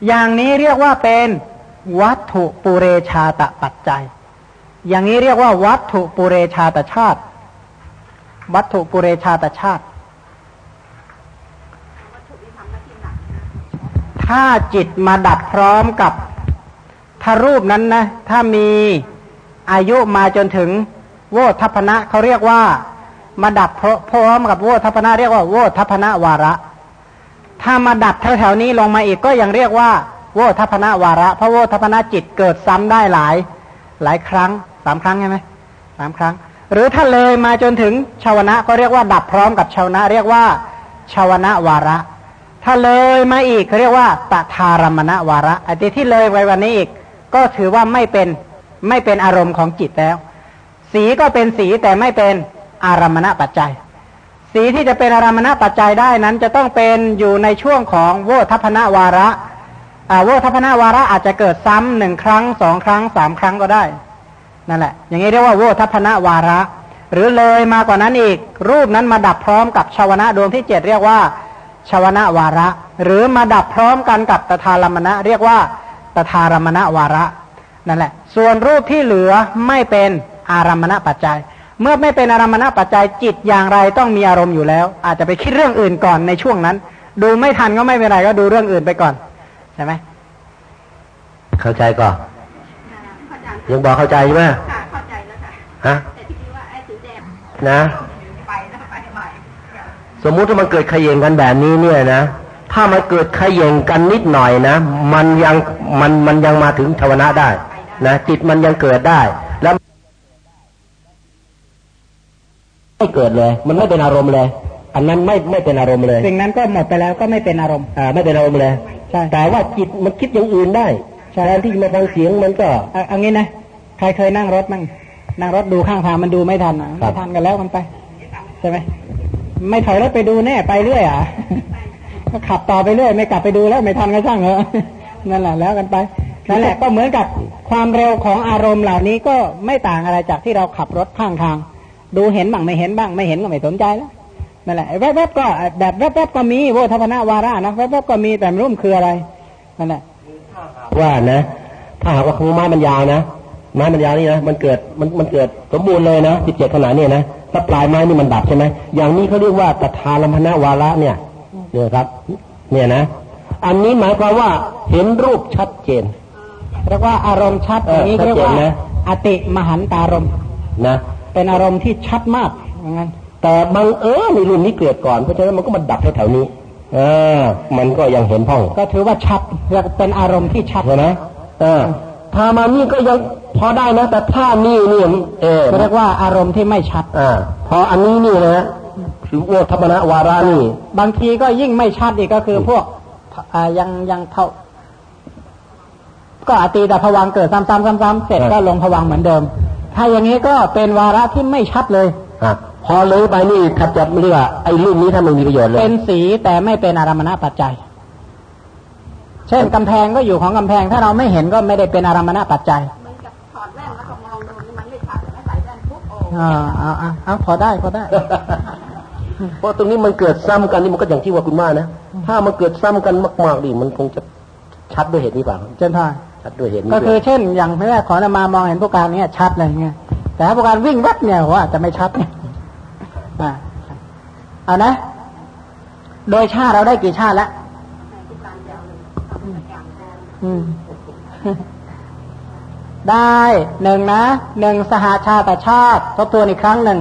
อย่างนี้เรียกว่าเป็นวัตถุปุเรชาตปัจจัย อย่างนี้เรียกว่าวัตถุปุเรชาตชาติ วัตถุปุเรชาตชาติ ถ้าจิตมาดับพร้อมกับถ้ารูปนั้นนะ ถ้ามีอายุมาจนถึง โวทัพนะเขาเรียกว่า มาดับพร้อมกับโวทัพนะเรียกว่า โวทัพนะวาระ ถ้ามาดับแถวๆนี้ลงมาอีกก็ยังเรียกว่า โวทัพนะวาระ เพราะโวทัพนะจิตเกิดซ้ำได้หลาย หลายครั้งสามครั้งใช่ไหมสามครั้ง หรือถ้าเลยมาจนถึงชาวนะก็เรียกว่า ดับพร้อมกับชาวนะ เรียกว่าชาวนะวาระ ถ้าเลยมาอีกเขาเรียกว่าตถารมณวาระไอ้ที่ที่เลยไว้วันนี้อีก ก็ถือว่าไม่เป็นไม่เป็นอารมณ์ของจิตแล้ว สีก็เป็นสีแต่ไม่เป็นอารมณปัจจัย สีที่จะเป็นอารมณปัจจัยได้นั้นจะต้องเป็นอยู่ในช่วงของโวทัพนวาระโวทัพนวาระอาจจะเกิดซ้ำหนึ่งครั้งสองครั้งสามครั้งก็ได้ นั่นแหละ อย่างนี้เรียกว่าโวทัพนะวาระ หรือเลยมากว่านั้นอีก รูปนั้นมาดับพร้อมกับชาวนะดวงที่เจ็ดเรียกว่าชาวนะวาระ หรือมาดับพร้อมกันกับตถารมณะ เรียกว่าตถารมณะวาระนั่นแหละ ส่วนรูปที่เหลือไม่เป็นอารมณะปัจจัย เมื่อไม่เป็นอารมณะปัจจัยจิตอย่างไรต้องมีอารมณ์อยู่แล้ว อาจจะไปคิดเรื่องอื่นก่อนในช่วงนั้น ดูไม่ทันก็ไม่เป็นไรก็ดูเรื่องอื่นไปก่อนใช่ไหมเข้าใจก่อน ยังบอกเข้าใจใช่ไหมเข้าใจแล้วค่ะฮะแต่ที่ว่าไอ้สีแดงนะไปแล้วไปใหม่สมมุติถ้ามันเกิดขย่งกันแบบนี้เนี่ยนะถ้ามันเกิดขย่งกันนิดหน่อยนะ มันยังมันมันยังมาถึงชาวนะได้ นะจิตมันยังเกิดได้แล้วไม่เกิดเลย มันไม่เป็นอารมณ์เลย อันนั้นไม่ไม่เป็นอารมณ์เลยสิ่งนั้นก็หมดไปแล้วก็ไม่เป็นอารมณ์อ่าไม่เป็นอารมณ์เลยใช่แต่ว่าจิตมันคิดอย่างอื่นได้แทนที่มาฟังเสียงมันก็เอางี้นะ ใครเคยนั่งรถมั่งนั่งรถดูข้างทางมันดูไม่ทันอะไม่ทันกันแล้วมันไปใช่ไหมไม่ถอยรถไปดูแน่ไปเรื่อยอะก็ขับต่อไปเรื่อยไม่กลับไปดูแล้วไม่ทันก็ช่างเหรอนั่นแหละแล้วกันไปนั่นแหละก็เหมือนกับความเร็วของอารมณ์เหล่านี้ก็ไม่ต่างอะไรจากที่เราขับรถข้างทาง ดูเห็นบ้างไม่เห็นบ้างไม่เห็นก็ไม่สนใจแล้วนั่นแหละแวบๆก็แบบแวบๆก็มีโวทัพนาวาระนะแวบๆก็มีแต่รุ่มคืออะไรนั่นแหละว่านะ ถ้าหากว่าคือไม้มันยาวนะ ไม้มันยาวนี่นะมันเกิดมันมันเกิดสมบูรณ์เลยนะสิบเจ็ดขนาดนี่นะถ้าปลายไม้นี่มันดับใช่ไหมอย่างนี้เขาเรียกว่าตถาลัมพนาวาระเนี่ยเนี่ยครับ เนี่ยนะ อันนี้หมายความว่าเห็นรูปชัดเจนเรียกว่าอารมณ์ชัดอย่างนี้เรียกว่าอติมหันตารมนะเป็นอารมณ์ที่ชัดมากอย่างนั้นแต่บางเออในรุ่นนี้เกิดก่อนเพราะฉะนั้นมันก็มาดับแถวนี้เออมันก็ยังเห็นพ่อง ก็ถือว่าชัดเรียกเป็นอารมณ์ที่ชัดนะเออ ถ้ามานี่ก็ยังพอได้นะ แต่ถ้านี่นี่เออเรียกว่าอารมณ์ที่ไม่ชัดอ่าพออันนี้นี่นะคือว่าธรรมนะวารานี่ บางทีก็ยิ่งไม่ชัดอีกก็คือพวกอ่ายังยังเท่า ก็อตีแต่ผวังเกิดซ้ำๆซ้ำๆเสร็จก็ลงผวังเหมือนเดิม ถ้าอย่างนี้ก็เป็นวาระที่ไม่ชัดเลยพอเลยไปนี่ทับจับเรียกว่าไอ้รุ่นนี้ถ้ามันมีประโยชน์เลย เป็นสีแต่ไม่เป็นอารมณปัจจัย เช่นกำแพงก็อยู่ของกำแพงถ้าเราไม่เห็นก็ไม่ได้เป็นอารมณปัจจัยถอดแว่นแล้วก็มองดูนี่มันไม่ชัดแต่ใส่แว่นปุ๊บโอ้อ่าอ่าอ่าพอได้พอได้ เพราะตรงนี้มันเกิดซ้ำกันนี่มันก็อย่างที่ว่าคุณมานะ ถ้ามันเกิดซ้ำกันมากๆดิมันคงจะชัดด้วยเหตุนี้เปล่าเช่นท่าชัดด้วยเหตุนี้ก็คือเช่น อย่างแม่ขอนามามองเห็นผู้การเนี้ยชัดเลยเงี้ยแต่ถ้าผู้การวิ่งวัดเนี่ยว่าจะไม่ชัดเนี่ยอ่าเอานะ โดยชาติเราได้กี่ชาติแล้ว ได้หนึ่งนะหนึ่งสหาชาติชาติทบทวนอีกครั้งหนึ่ง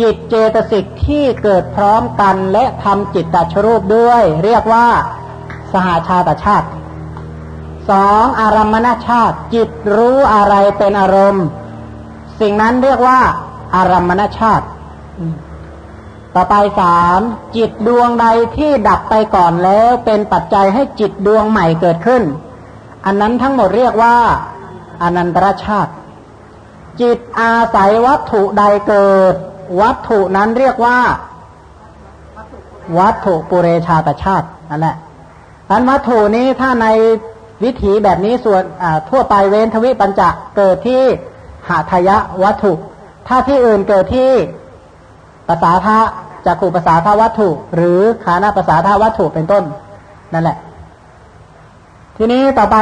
จิตเจตสิกที่เกิดพร้อมกันและทำจิตตัชรูปด้วย เรียกว่าสหาชาติชาติสองอารมณชาติ จิตรู้อะไรเป็นอารมณ์ สิ่งนั้นเรียกว่า อารมณชาติต่อไปสามจิตดวงใดที่ดับไปก่อนแล้ว เป็นปัจจัยให้จิตดวงใหม่เกิดขึ้น อันนั้นทั้งหมดเรียกว่าอนันตรชาติ จิตอาศัยวัตถุใดเกิด วัตถุนั้นเรียกว่า วัตถุปุเรชาตชาตินั่นแหละอันวัตถุนี้ถ้าในวิถีแบบนี้ส่วนทั่วไปเว้นทวิปัญจะเกิดที่หาทยะวัตถุ ถ้าที่อื่นเกิดที่ภาษาธาจักขุภาษาธาวัตถุ หรือขานาภาษาธาวัตถุเป็นต้น นั่นแหละ ทีนี้ต่อไป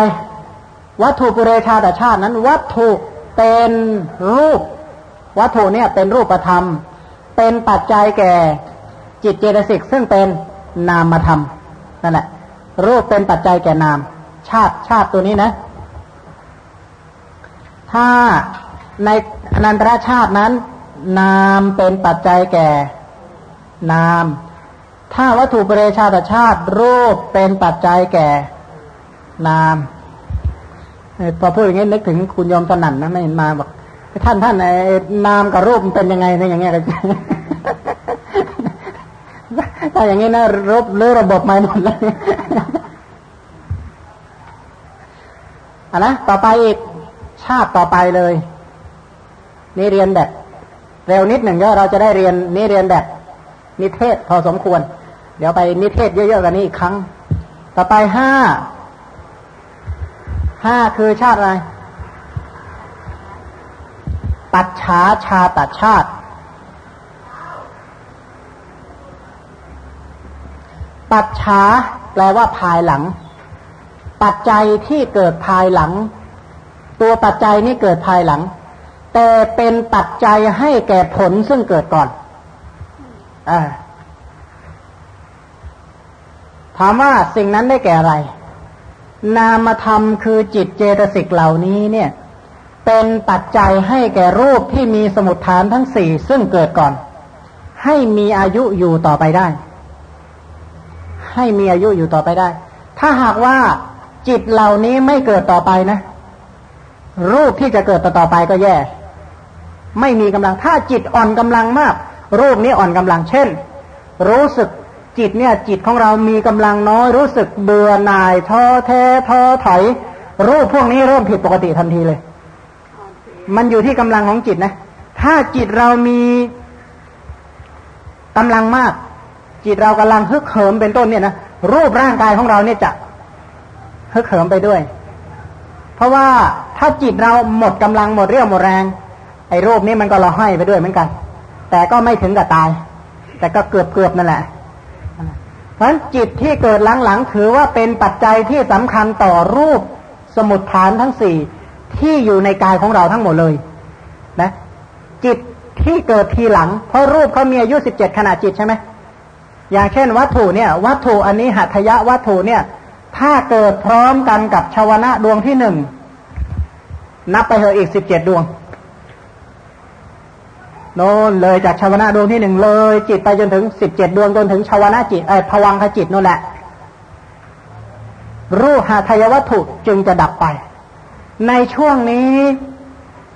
วัตถุปุเรชาตชาตินั้น วัตถุเป็นรูป วัตถุเนี่ยเป็นรูปธรรม เป็นปัจจัยแก่จิตเจตสิกซึ่งเป็นนามธรรมนั่นแหละรูปเป็นปัจจัยแก่นาม ชาติชาติตัวนี้นะ ถ้าในอนันตรชาตินั้น นามเป็นปัจจัยแก่ นาม ถ้าวัตถุปเรชาตชาติ รูปเป็นปัจจัยแก่ นามพอพูดอย่างนี้นึกถึงคุณยอมสนั่นนะไม่เห็นมาบอกท่านท่านไอ้นามกับรูปเป็นยังไงในอย่างเงี้ยถ้าอย่างนี้นะรูปเรือระบบมาหมดเลยอะนะต่อไปอีกชาติต่อไปเลย นี่เรียนแบบ เร็วนิดหนึ่งเยอะเราจะได้เรียนนี่เรียนแบบ นิเทศพอสมควร เดี๋ยวไปนิเทศเยอะๆกันนี้อีกครั้ง ต่อไปห้า ห้าคือชาติอะไร ปัจฉาชาตชาติ ปัจฉาแปลว่าภายหลัง ปัจจัยที่เกิดภายหลัง ตัวปัจจัยนี้เกิดภายหลัง แต่เป็นปัจจัยให้แก่ผลซึ่งเกิดก่อนอถามว่าสิ่งนั้นได้แก่อะไร นามธรรมคือจิตเจตสิกเหล่านี้เนี่ย เป็นปัจจัยให้แก่รูปที่มีสมุดฐานทั้งสี่ซึ่งเกิดก่อน ให้มีอายุอยู่ต่อไปได้ ให้มีอายุอยู่ต่อไปได้ ถ้าหากว่าจิตเหล่านี้ไม่เกิดต่อไปนะ รูปที่จะเกิดต่อไปก็แย่ ไม่มีกำลังถ้าจิตอ่อนกำลังมาก รูปนี้อ่อนกำลังเช่น รู้สึก จิตเนี่ยจิตของเรามีกำลังน้อยรู้สึกเบื่อหน่ายท้อแท้ท้อถอยรูปพวกนี้เริ่มผิดปกติทันทีเลย มันอยู่ที่กำลังของจิตนะ ถ้าจิตเรามีกำลังมาก จิตเรากำลังฮึกเหิมเป็นต้นเนี่ยนะรูปร่างกายของเราเนี่ยจะฮึกเหิมไปด้วย เพราะว่าถ้าจิตเราหมดกำลังหมดเรี่ยวหมดแรง ไอ้รูปนี้มันก็เราให้ไปด้วยเหมือนกัน แต่ก็ไม่ถึงกับตาย แต่ก็เกือบเกือบนั่นแหละ เพราะฉะนั้นจิตที่เกิดหลังๆถือว่าเป็นปัจจัยที่สำคัญต่อรูปสมุดฐานทั้งสี่ที่อยู่ในกายของเราทั้งหมดเลย นะ จิตที่เกิดทีหลัง เพราะรูปเขามีอายุสิบเจ็ดขนาดจิตใช่ไหมอย่างเช่น วัตถุเนี่ย วัตถุอันนี้หัตถยะวัตถุเนี่ย ถ้าเกิดพร้อมกันกับชาวนะดวงที่หนึ่งนับไปเถอะอีกสิบเจ็ดดวง โน่นเลยจากชาวนะดวงที่หนึ่งเลย จิตไปจนถึงสิบเจ็ดดวงจนถึงชาวนะจิตไอผวังขจิตนั่นแหละ รูปหาทายวัตถุจึงจะดับไป ในช่วงนี้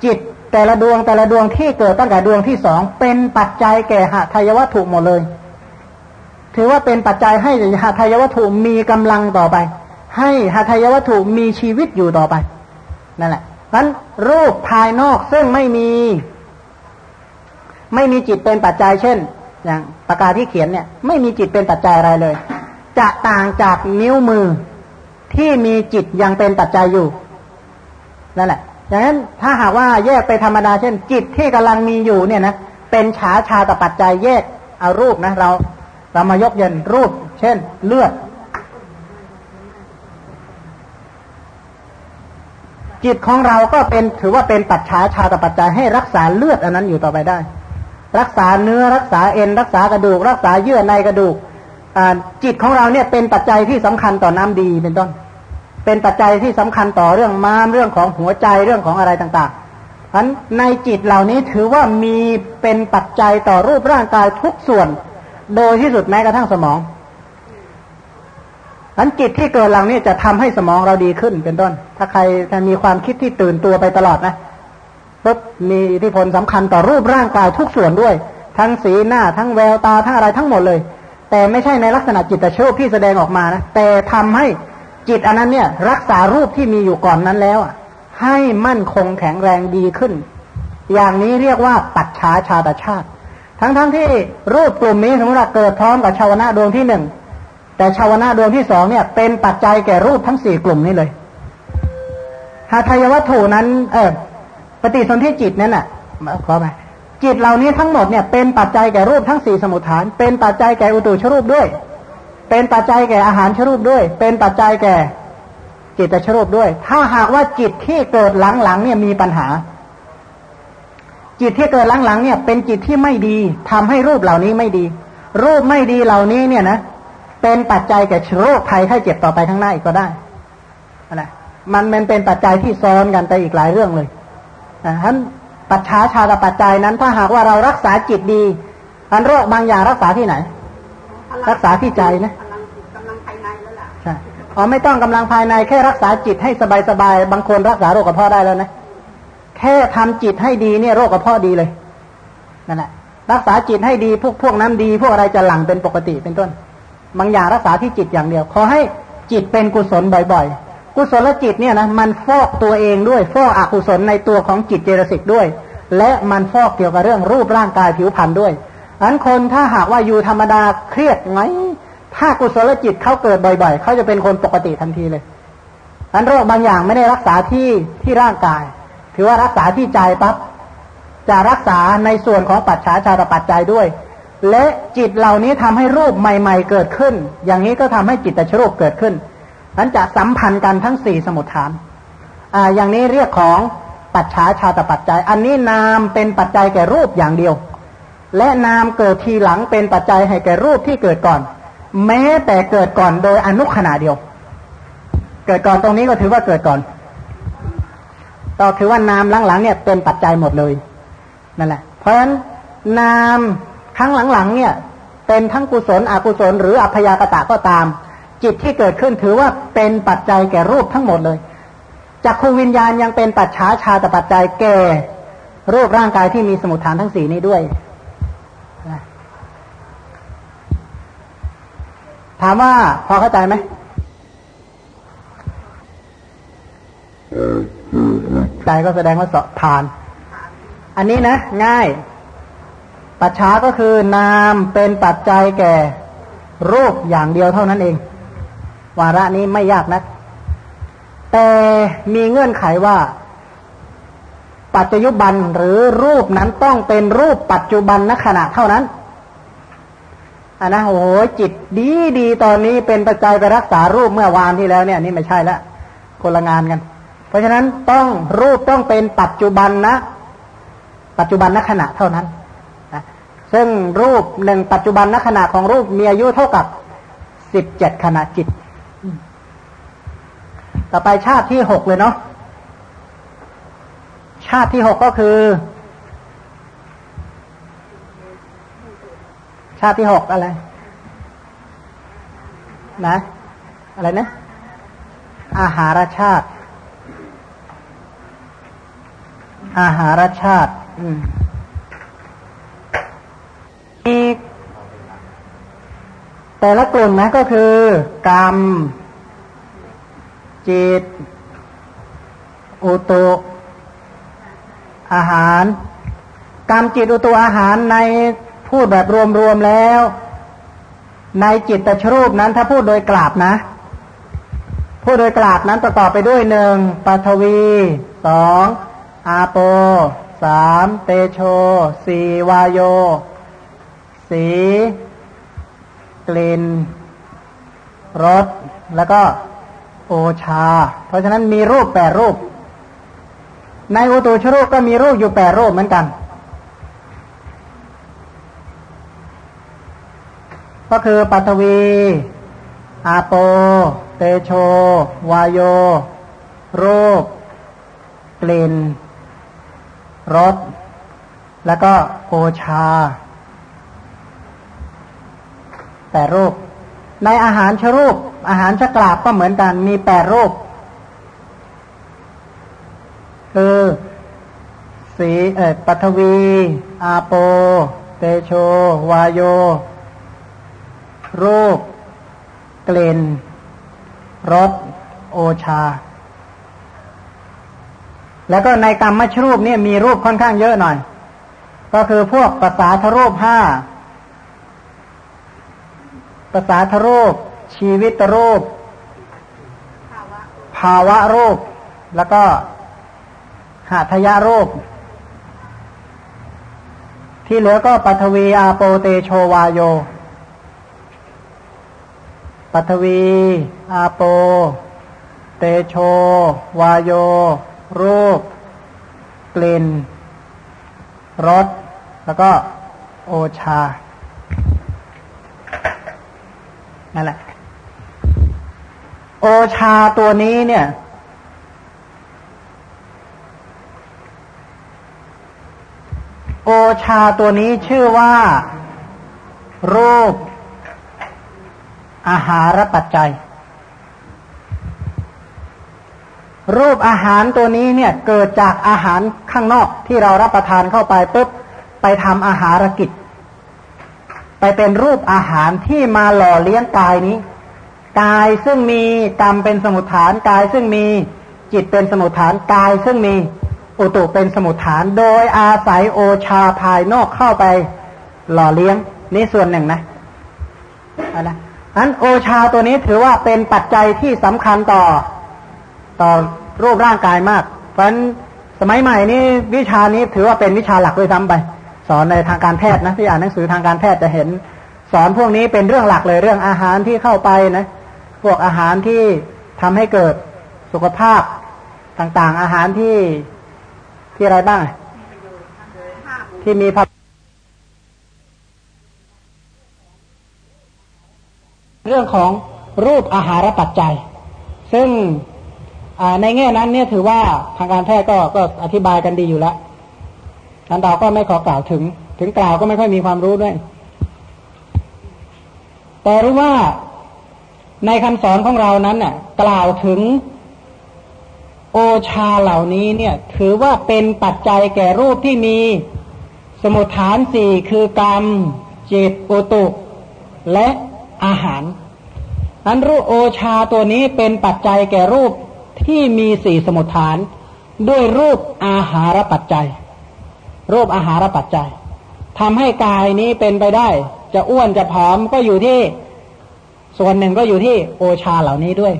จิตแต่ละดวงแต่ละดวงที่เกิดตั้งแต่ดวงที่สองเป็นปัจจัยแก่หาทายวัตถุหมดเลย ถือว่าเป็นปัจจัยให้หาทายวัตถุมีกำลังต่อไป ให้หาทายวัตถุมีชีวิตอยู่ต่อไปนั่นแหละนั้นรูปภายนอกซึ่งไม่มี ไม่มีจิตเป็นปัจจัยเช่น อย่างปากกาที่เขียนเนี่ย ไม่มีจิตเป็นปัจจัยอะไรเลย จะต่างจากนิ้วมือที่มีจิตยังเป็นปัจจัยอยู่นั่นแหละอย่างนั้นถ้าหากว่าแยกไปธรรมดาเช่น จิตที่กำลังมีอยู่เนี่ยนะเป็นฉาชาตปัจจัยแยกเอารูปนะ เราเรามายกเย็นรูป เช่น เลือด จิตของเราก็เป็นถือว่าเป็นปัจฉาชาตปัจจัยให้รักษาเลือดอันนั้นอยู่ต่อไปได้ รักษาเนื้อรักษาเอ็นรักษากระดูก รักษาเยื่อในกระดูกจิตของเราเนี่ยเป็นปัจจัยที่สำคัญต่อน้ำดีเป็นต้น เป็นปัจจัยที่สำคัญต่อเรื่องม้ามเรื่องของหัวใจเรื่องของอะไรต่างๆเพราะในจิตเหล่านี้ถือว่ามีเป็นปัจจัยต่อรูปร่างกายทุกส่วน โดยที่สุดแม้กระทั่งสมองนั้นจิตที่เกิดหลังนี้จะทำให้สมองเราดีขึ้นเป็นต้น ถ้าใครถ้ามีความคิดที่ตื่นตัวไปตลอดนะ ปุ๊บมีอิทธิพลสำคัญต่อรูปร่างกายทุกส่วนด้วย ทั้งสีหน้า ทั้งแววตาทั้งอะไรทั้งหมดเลย แต่ไม่ใช่ในลักษณะจิตตโชคที่แสดงออกมานะแต่ทำให้จิตอันนั้นเนี่ยรักษารูปที่มีอยู่ก่อนนั้นแล้วให้มั่นคงแข็งแรงดีขึ้น อย่างนี้เรียกว่าปัจฉาชาตชาติ ทั้งๆทที่รูปกลุ่มนี้สมมติว่าเกิดพร้อมกับชาวนะดวงที่หนึ่งแต่ชาวนะดวงที่สองเนี่ย เป็นปัจจัยแก่รูปทั้งสี่กลุ่มนี้เลยหาทายวัตถุนั้น เออ ปฏิสนธิจิตนั้นน่ะขอไปจิตเหล่านี้ทั้งหมดเนี่ยเป็นปัจจัยแก่รูปทั้งสี่สมุทฐาน เป็นปัจจัยแก่อุตุชรูปด้วย เป็นปัจจัยแก่อาหารชรูปด้วย เป็นปัจจัยแก่จิตชรูปด้วย ถ้าหากว่าจิตที่เกิดหลังๆเนี่ยมีปัญหา จิตที่เกิดหลังๆเนี่ย เป็นจิตที่ไม่ดีทำให้รูปเหล่านี้ไม่ดี รูปไม่ดีเหล่านี้เนี่ยนะเป็นปัจจัยแก่โรคภัยไข้เจ็บต่อไปข้างหน้าอีกก็ได้นะมันมันเป็นปัจจัยที่ซ้อนกันไปอีกหลายเรื่องเลย นะฉะนั้นปัจฉาชาตปัจจัยนั้นถ้าหากว่าเรารักษาจิตดีอันโรคบางอย่างรักษาที่ไหน รักษาที่ใจนะกำลังภายในแล้วล่ะใช่อ๋อไม่ต้องกำลังภายในแค่รักษาจิตให้สบายๆบางคนรักษาโรคกระเพาะได้แล้วนะแค่ทำจิตให้ดีเนี่ยโรคกระเพาะดีเลยนั่นแหละรักษาจิตให้ดีพวกพวกน้ำดี พวกอะไรจะหลั่งเป็นปกติเป็นต้น บางอย่างรักษาที่จิตอย่างเดียว ขอให้จิตเป็นกุศลบ่อยๆ กุศลจิตเนี่ยนะมันฟอกตัวเองด้วยฟอกอกุศลในตัวของจิตเจตสิกด้วย และมันฟอกเกี่ยวกับเรื่องรูปร่างกายผิวพรรณด้วยอันคนถ้าหากว่าอยู่ธรรมดาเครียดไงถ้ากุศลจิตเขาเกิดบ่อยๆเขาจะเป็นคนปกติทันทีเลยอันโรคบางอย่างไม่ได้รักษาที่ที่ร่างกาย ถือว่ารักษาที่ใจปั๊บจะรักษาในส่วนของปัจฉาชาตปัจจัยด้วย และจิตเหล่านี้ทำให้รูปใหม่ ๆ เกิดขึ้น อย่างนี้ก็ทำให้จิตตชรูปเกิดขึ้น นั้นจะสัมพันธ์กันทั้งสี่สมุทฐานอ่าอย่างนี้เรียกของปัจฉาชาตปัจจัย อันนี้นามเป็นปัจจัยแก่รูปอย่างเดียว และนามเกิดทีหลังเป็นปัจจัยให้แก่รูปที่เกิดก่อน แม้แต่เกิดก่อนโดยอนุขณะเดียว เกิดก่อนตรงนี้ก็ถือว่าเกิดก่อนต่อถือว่านามหลังๆเนี่ยเป็นปัจจัยหมดเลยนั่นแหละ เพราะฉะนั้นนามครั้งหลังๆเนี่ย เป็นทั้งกุศลอกุศลหรืออัพยากตะก็ตาม จิตที่เกิดขึ้นถือว่าเป็นปัจจัยแก่รูปทั้งหมดเลยจักคูวิญญาณยังเป็นปัจฉาชาตปัจจัยแก่รูปร่างกายที่มีสมุทฐานทั้งสี่นี้ด้วย ถามว่าพอเข้าใจไหมใจก็แสดงว่าสอบผ่าน อันนี้นะ ง่าย ปัจฉาก็คือนามเป็นปัจจัยแก่รูปอย่างเดียวเท่านั้นเอง วาระนี้ไม่ยากนะแต่มีเงื่อนไขว่า ปัจจุบันหรือรูปนั้นต้องเป็นรูปปัจจุบันณขณะเท่านั้นอันนะโอ้โหจิตดีดีตอนนี้เป็นปัจจัยไปรักษารูปเมื่อวานที่แล้วเนี่ย นี่ไม่ใช่ละคนละงานกัน เพราะฉะนั้นต้องรูปต้องเป็นปัจจุบันนะ ปัจจุบันณขณะเท่านั้นซึ่งรูปหนึ่งปัจจุบันณขณะของรูปมีอายุเท่ากับสิบเจ็ดขณะจิต ต่อไปชาติที่หกเลยเนาะชาติที่หกก็คือ ชาติที่หกอะไร นะ อะไรนะ อาหารชาติ อาหารชาติ อืมแต่ละกลุ่มนะก็คือกรรม จิต อุตุอาหาร กรรมจิตอุตุอาหารในพูดแบบรวมๆแล้ว ในจิตตชรูปนั้นถ้าพูดโดยกราบนะ พูดโดยกราบนั้นประกอบไปด้วยหนึ่งปัทวีสองอาโปสามเตโชสี่วายโย สีกลิ่นรสแล้วก็ ชา เพราะฉะนั้นมีรูปแปดรูป ในอุตุชรูปก็มีรูปอยู่แปดรูปเหมือนกัน ก็คือปัตวี อาโป เตโช วายโย รูป กลิ่น รส แล้วก็โอชาแปดรูป ในอาหารชรูป อาหารชกราบก็เหมือนกัน มีแปดรูป คือสีเออปัทวี อาโป เตโช วายโย รูป กลิ่นรสโอชา แล้วก็ในกรรมมชรูปเนี่ยมีรูปค่อนข้างเยอะหน่อย ก็คือพวกภาษาทรูปห้าภาษาทรูป ชีวิตรูป ภาวะรูป แล้วก็หาทยารูป ที่เหลือก็ปัทวีอาโปเตโชวาโย ปัทวีอาโป เตโชวาโย รูป กลิ่นรสแล้วก็โอชานั่นแหละ โอชาตัวนี้เนี่ย โอชาตัวนี้ชื่อว่า รูป อาหารปัจจัย รูปอาหารตัวนี้เนี่ย เกิดจากอาหารข้างนอกที่เรารับประทานเข้าไปปุ๊บไปทำอาหารกิจ ไปเป็นรูปอาหารที่มาหล่อเลี้ยงกายนี้ กายซึ่งมีกรรมเป็นสมุทฐานกายซึ่งมีจิตเป็นสมุทฐานกายซึ่งมีอุตุเป็นสมุทฐาน โดยอาศัยโอชาภายนอกเข้าไป หล่อเลี้ยงนี่ส่วนหนึ่งนะนะอันโอชาตัวนี้ถือว่าเป็นปัจจัยที่สำคัญต่อ ต่อรูปร่างกายมาก เพราะฉะนั้นสมัยใหม่นี้วิชานี้ถือว่าเป็นวิชาหลักด้วยซ้ำไป สอนในทางการแพทย์นะที่อ่านหนังสือทางการแพทย์จะเห็น สอนพวกนี้เป็นเรื่องหลักเลยเรื่องอาหารที่เข้าไปนะ พวกอาหารที่ทำให้เกิดสุขภาพต่างๆ อาหารที่ที่อะไรบ้าง ที่มีเรื่องของรูปอาหารปัจจัย ซึ่งในแง่นั้นเนี่ยถือว่าทางการแพทย์ก็ก็อธิบายกันดีอยู่แล้วท่านเราก็ไม่ขอกล่าวถึง ถึงกล่าวก็ไม่ค่อยมีความรู้ด้วย แต่รู้ว่า ในคำสอนของเรานั้นน่ะ กล่าวถึงโอชาเหล่านี้เนี่ย ถือว่าเป็นปัจจัยแก่รูปที่มีสมุทฐานสี่คือกรรมจิตอุตุและอาหารนั้นรูปโอชาตัวนี้เป็นปัจจัยแก่รูปที่มีสี่สมุทฐาน ด้วยรูปอาหารปัจจัย รูปอาหารปัจจัยทำให้กายนี้เป็นไปได้ จะอ้วนจะผอมก็อยู่ที่ ส่วนหนึ่งก็อยู่ที่โอชาเหล่านี้ด้วย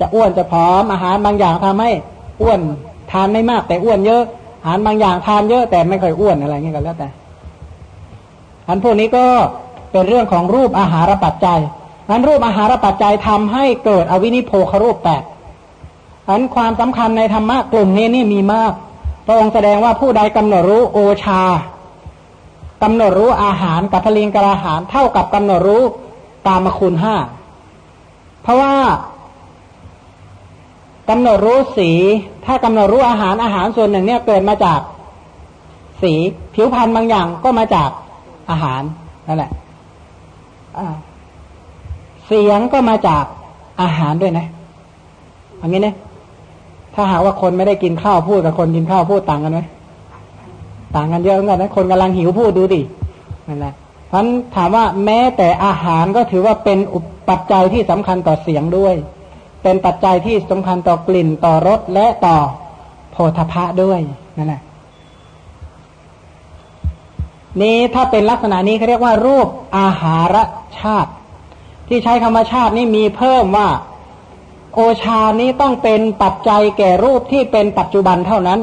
จะอ้วนจะผอมอาหารบางอย่างทำให้อ้วนทานไม่มาก แต่อ้วนเยอะ อาหารบางอย่างทานเยอะแต่ไม่ค่อยอ้วนอะไรเงี้ยก็แล้วแต่อันพวกนี้ก็เป็นเรื่องของรูปอาหารปัจจัยนั้นรูปอาหารปัจจัยทำให้เกิดอวินิโพครูปแปดอันความสำคัญในธรรมะกลุ่มนี้นี่มีมาก พระองค์แสดงว่าผู้ใดกำหนดรู้โอชากำหนดรู้อาหารกับพลิงกระอาหารเท่ากับกำหนดรู้ ตามคุณห้า เพราะว่ากำหนดรู้สี ถ้ากำหนดรู้อาหารอาหารส่วนหนึ่งเนี่ยเกิดมาจากสีผิวพรรณบางอย่างก็มาจากอาหารนั่นแหละเสียงก็มาจากอาหารด้วยนะอย่างนี้เนี่ยถ้าหากว่าคนไม่ได้กินข้าวพูดกับคนกินข้าวพูดต่างกันไหมต่างกันเยอะเหมือนกันนะคนกำลังหิวพูดดูดินั่นแหละ เพราะถามว่าแม้แต่อาหารก็ถือว่าเป็นปัจจัยที่สำคัญต่อเสียงด้วย เป็นปัจจัยที่สำคัญต่อกลิ่นต่อรสและต่อโพธพะด้วยนั่นแหละนี้ถ้าเป็นลักษณะนี้เขาเรียกว่า รูปอาหารชาติ ที่ใช้คำว่าชาตินี้มีเพิ่มว่า โอชานี้ต้องเป็นปัจจัยแก่รูปที่เป็นปัจจุบันเท่านั้น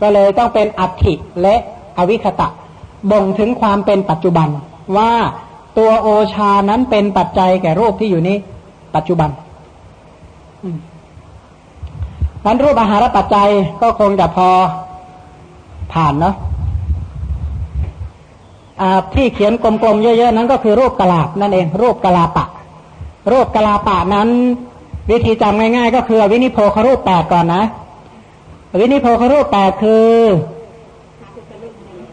ก็เลยต้องเป็นอัติและอวิคตะ บ่งถึงความเป็นปัจจุบันว่าตัวโอชานั้นเป็นปัจจัยแก่รูปที่อยู่นี้ ปัจจุบันนั้นรูปอาหารปัจจัยก็คงจะพอผ่านเนาะที่เขียนกลมๆเยอะๆนั้นก็คือรูปกลาบนั่นเอง รูปกลาปะ รูปกลาปะนั้น วิธีจำง่ายๆ ก็คือ วินิโพครูปแปดก่อนนะ วินิโพครูปแปดคือ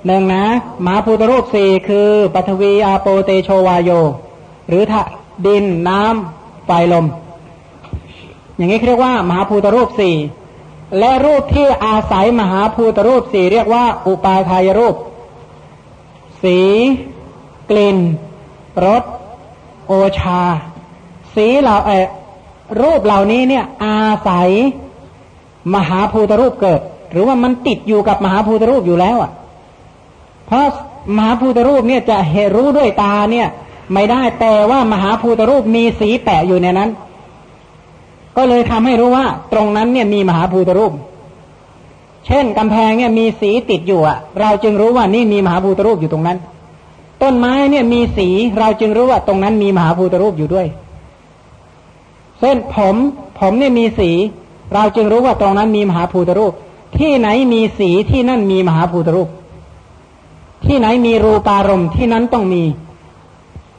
หนึ่งนะมหาภูตรูปสี่คือปฐวีอาโปเตโชวาโย หรือถดินน้ำไฟลม อย่างนี้เรียกว่ามหาภูตรูปสี่และรูปที่อาศัยมหาภูตรูปสี่เรียกว่า อุปาทายรูป สี กลิ่นรสโอชา สีเราเออรูปเหล่านี้เนี่ยอาศัยมหาภูตรูปเกิด หรือว่ามันติดอยู่กับมหาภูตรูปอยู่แล้วอะ เพราะมหาภูตรูปเนี่ยจะเห็นรู้ด้วยตาเนี่ย ไม่ได้แต่ว่ามหาภูตรูปมีสีแปะอยู่ในนั้น ก็เลยทำให้รู้ว่า ตรงนั้นเนี่ยมีมหาภูตรูป เช่นกำแพงเนี่ยมีสีติดอยู่อะ เราจึงรู้ว่านี่มีมหาภูตรูปอยู่ตรงนั้น ต้นไม้เนี่ยมีสีเราจึงรู้ว่าตรงนั้นมีมหาภูตรูปอยู่ด้วย เส้นผมผมเนี่ยมีสี เราจึงรู้ว่าตรงนั้นมีมหาภูตรูป ที่ไหนมีสีที่นั่นมีมหาภูตรูป ที่ไหนมีรูปารมณ์ที่นั้นต้องมี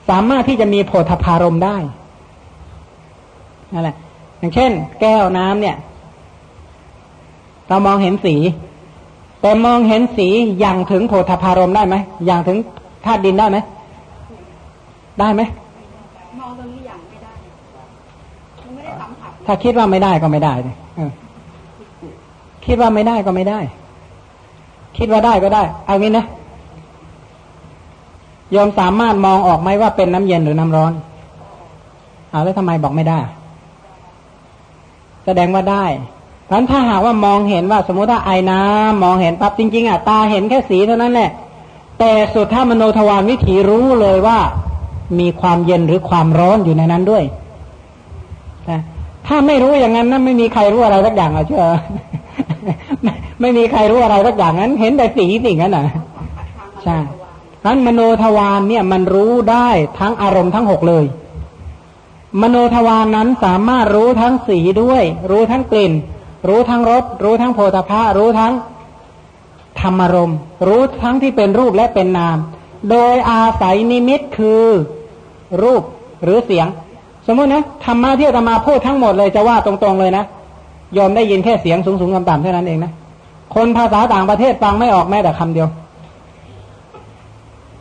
สามารถที่จะมีโพธพารมได้นั่นแหละ อย่างเช่น แก้วน้ำเนี่ย เรามองเห็นสี แต่มองเห็นสีอย่างถึงโพธพารมได้ไหมอย่างถึงธาตุดินได้ไหมได้ไหมมองตรงนี้อย่างไม่ได้ไม่ได้สัมผัสถ้าคิดว่าไม่ได้ก็ไม่ได้เลยคิดว่าไม่ได้ก็ไม่ได้ คิดว่าได้ก็ได้ เอางี้นะ ยอมสามารถมองออกไหมว่าเป็นน้ำเย็นหรือน้ำร้อนเอาแล้วทำไมบอกไม่ได้ แสดงว่าได้พันถ้าหากว่ามองเห็นว่าสมมติว่าไอ้น้ำมองเห็นปั๊บจริง ๆอะตาเห็นแค่สีเท่านั้นแหละแต่สุดถ้ามโนทวารวิถีรู้เลยว่า มีความเย็นหรือความร้อนอยู่ในนั้นด้วยนะถ้าไม่รู้อย่างนั้นนั่นไม่มีใครรู้อะไรสักอย่างอะเชื่อไม่มีใครรู้อะไรสักอย่างนั้น เห็นแต่สีสิ่งนั้นน่ะ ใช่ นั้นมโนทวารเนี่ยมันรู้ได้ทั้งอารมณ์ทั้งหกเลย มโนทวารนั้นสามารถรู้ทั้งสีด้วย รู้ทั้งกลิ่น รู้ทั้งรส รู้ทั้งโพธาภะรู้ทั้งธรรมารมรู้ทั้งที่เป็นรูปและเป็นนาม โดยอาศัยนิมิตคือรูปหรือเสียง สมมตินะธรรมะที่จะมาพูดทั้งหมดเลยจะว่าตรงๆเลยนะยอมได้ยินแค่เสียงสูงๆต่ำๆเท่านั้นเองนะคนภาษาต่างประเทศฟังไม่ออกแม้แต่คำเดียว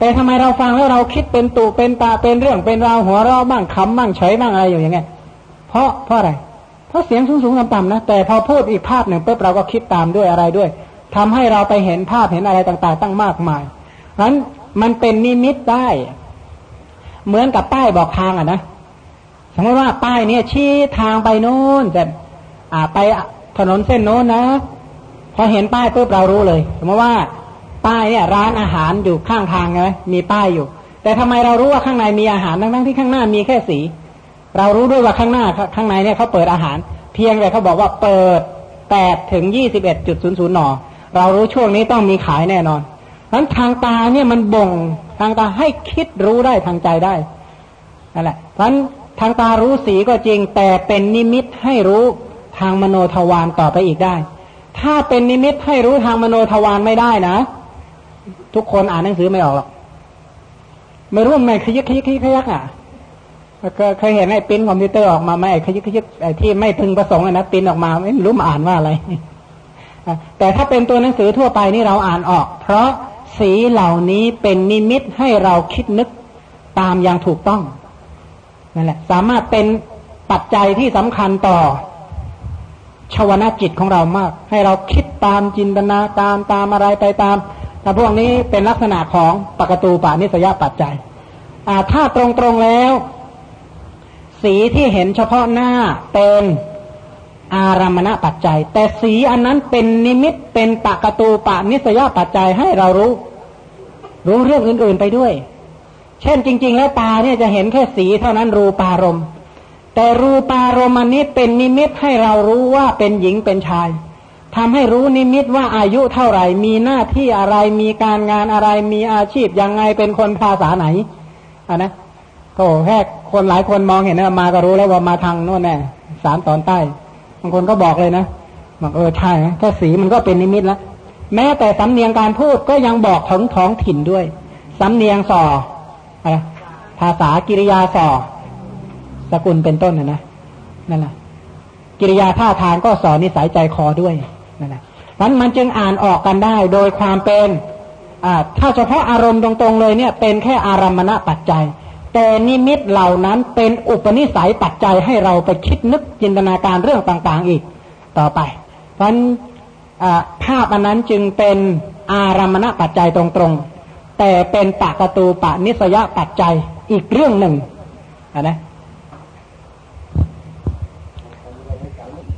แต่ทำไมเราฟังแล้วเราคิดเป็นตูเป็นตาเป็นเรื่องเป็นราวหัวเราะบ้างคำบ้างเฉยบ้างอะไรอย่างเงี้ยเพราะเพราะอะไร เพราะเสียงสูงๆต่ำๆนะแต่พอพูดอีกภาพหนึ่งปุ๊บเราก็คิดตามด้วยอะไรด้วยทำให้เราไปเห็นภาพเห็นอะไรต่าง ๆ ตั้งมากมายเพราะนั้นมันเป็นนิมิตได้ เหมือนกับป้ายบอกทางอะนะสมมติว่าป้ายเนี่ยชี้ทางไปโน้นแต่อ่าไปถนนเส้นโน้นนะพอเห็นป้ายปุ๊บเรารู้เลย สมมติว่า ป้ายเนี่ยร้านอาหารอยู่ข้างทางไงมีป้ายอยู่ แต่ทำไมเรารู้ว่าข้างในมีอาหารทั้งๆที่ข้างหน้ามีแค่สี เรารู้ด้วยว่าข้างหน้าข้างในเนี่ยเขาเปิดอาหาร เพียงแต่เขาบอกว่าเปิดแปดถึงยี่สิบเอ็ดจุดศูนย์ศูนย์หนอเรารู้ช่วงนี้ต้องมีขายแน่นอนนั้นทางตาเนี่ยมันบ่งทางตาให้คิดรู้ได้ทางใจได้นั่นแหละเพราะนั้นทางตารู้สีก็จริง แต่เป็นนิมิตให้รู้ทางมโนทวารต่อไปอีกได้ ถ้าเป็นนิมิตให้รู้ทางมโนทวารไม่ได้นะ ทุกคนอ่านหนังสือไม่ออกหรอกไม่รู้มันขยึกขยึกขยึกขยักอะเคยเห็นไอ้ปิ้นคอมพิวเตอร์ออกมาไหมไอ้ขยึกขยึกไอ้ที่ไม่พึงประสงค์นะปิ้นออกมาไม่รู้มาอ่านว่าอะไรแต่ถ้าเป็นตัวหนังสือทั่วไปนี่เราอ่านออก เพราะสีเหล่านี้เป็นนิมิตให้เราคิดนึกตามอย่างถูกต้องนั่นแหละ สามารถเป็นปัจจัยที่สำคัญต่อชวนาจิตของเรามาก ให้เราคิดตามจินตนาตามตามอะไรไปตาม แต่พวกนี้เป็นลักษณะของปกตูปานิสยปัจจัยถ้าตรงๆแล้ว สีที่เห็นเฉพาะหน้าเป็นอารามณปัจจัย แต่สีอันนั้นเป็นนิมิตเป็นปกตูปานิสยปัจจัยให้เรารู้ รู้เรื่องอื่นๆไปด้วย เช่นจริง ๆ แล้วตาเนี่ยจะเห็นแค่สีเท่านั้นรูปารมณ์แต่รูปารมณ์อันนี้เป็นนิมิตให้เรารู้ว่าเป็นหญิงเป็นชาย ทำให้รู้นิมิตว่าอายุเท่าไหร่ มีหน้าที่อะไร มีการงานอะไร มีอาชีพยังไง เป็นคนภาษาไหนอะนะโอ้แค่คนหลายคนมองเห็นนะมาก็รู้แล้วว่ามาทางโน่นแน่สารตอนใต้ บางคนก็บอกเลยนะบอกเออใช่แค่สีมันก็เป็นนิมิตแล้ว แม้แต่สำเนียงการพูดก็ยังบอกถึงท้องถิ่นด้วย สำเนียงส่ออะไรภาษากิริยาส่อ สกุลเป็นต้นนะนะ นั่นแหละ กิริยาท่าทางก็สอนนิสัยใจคอด้วย นั่นแหละนั้นมันจึงอ่านออกกันได้ โดยความเป็นถ้าเฉพาะอารมณ์ตรงๆเลยเนี่ย เป็นแค่อารมณะปัจจัย แต่นิมิตเหล่านั้นเป็นอุปนิสัยปัจจัยให้เราไปคิดนึกจินตนาการเรื่องต่างๆอีกต่อไป เพราะภาพอันนั้นจึงเป็นอารมณะปัจจัยตรงๆ แต่เป็นปากตูปะนิสยปัจจัยอีกเรื่องหนึ่งนะ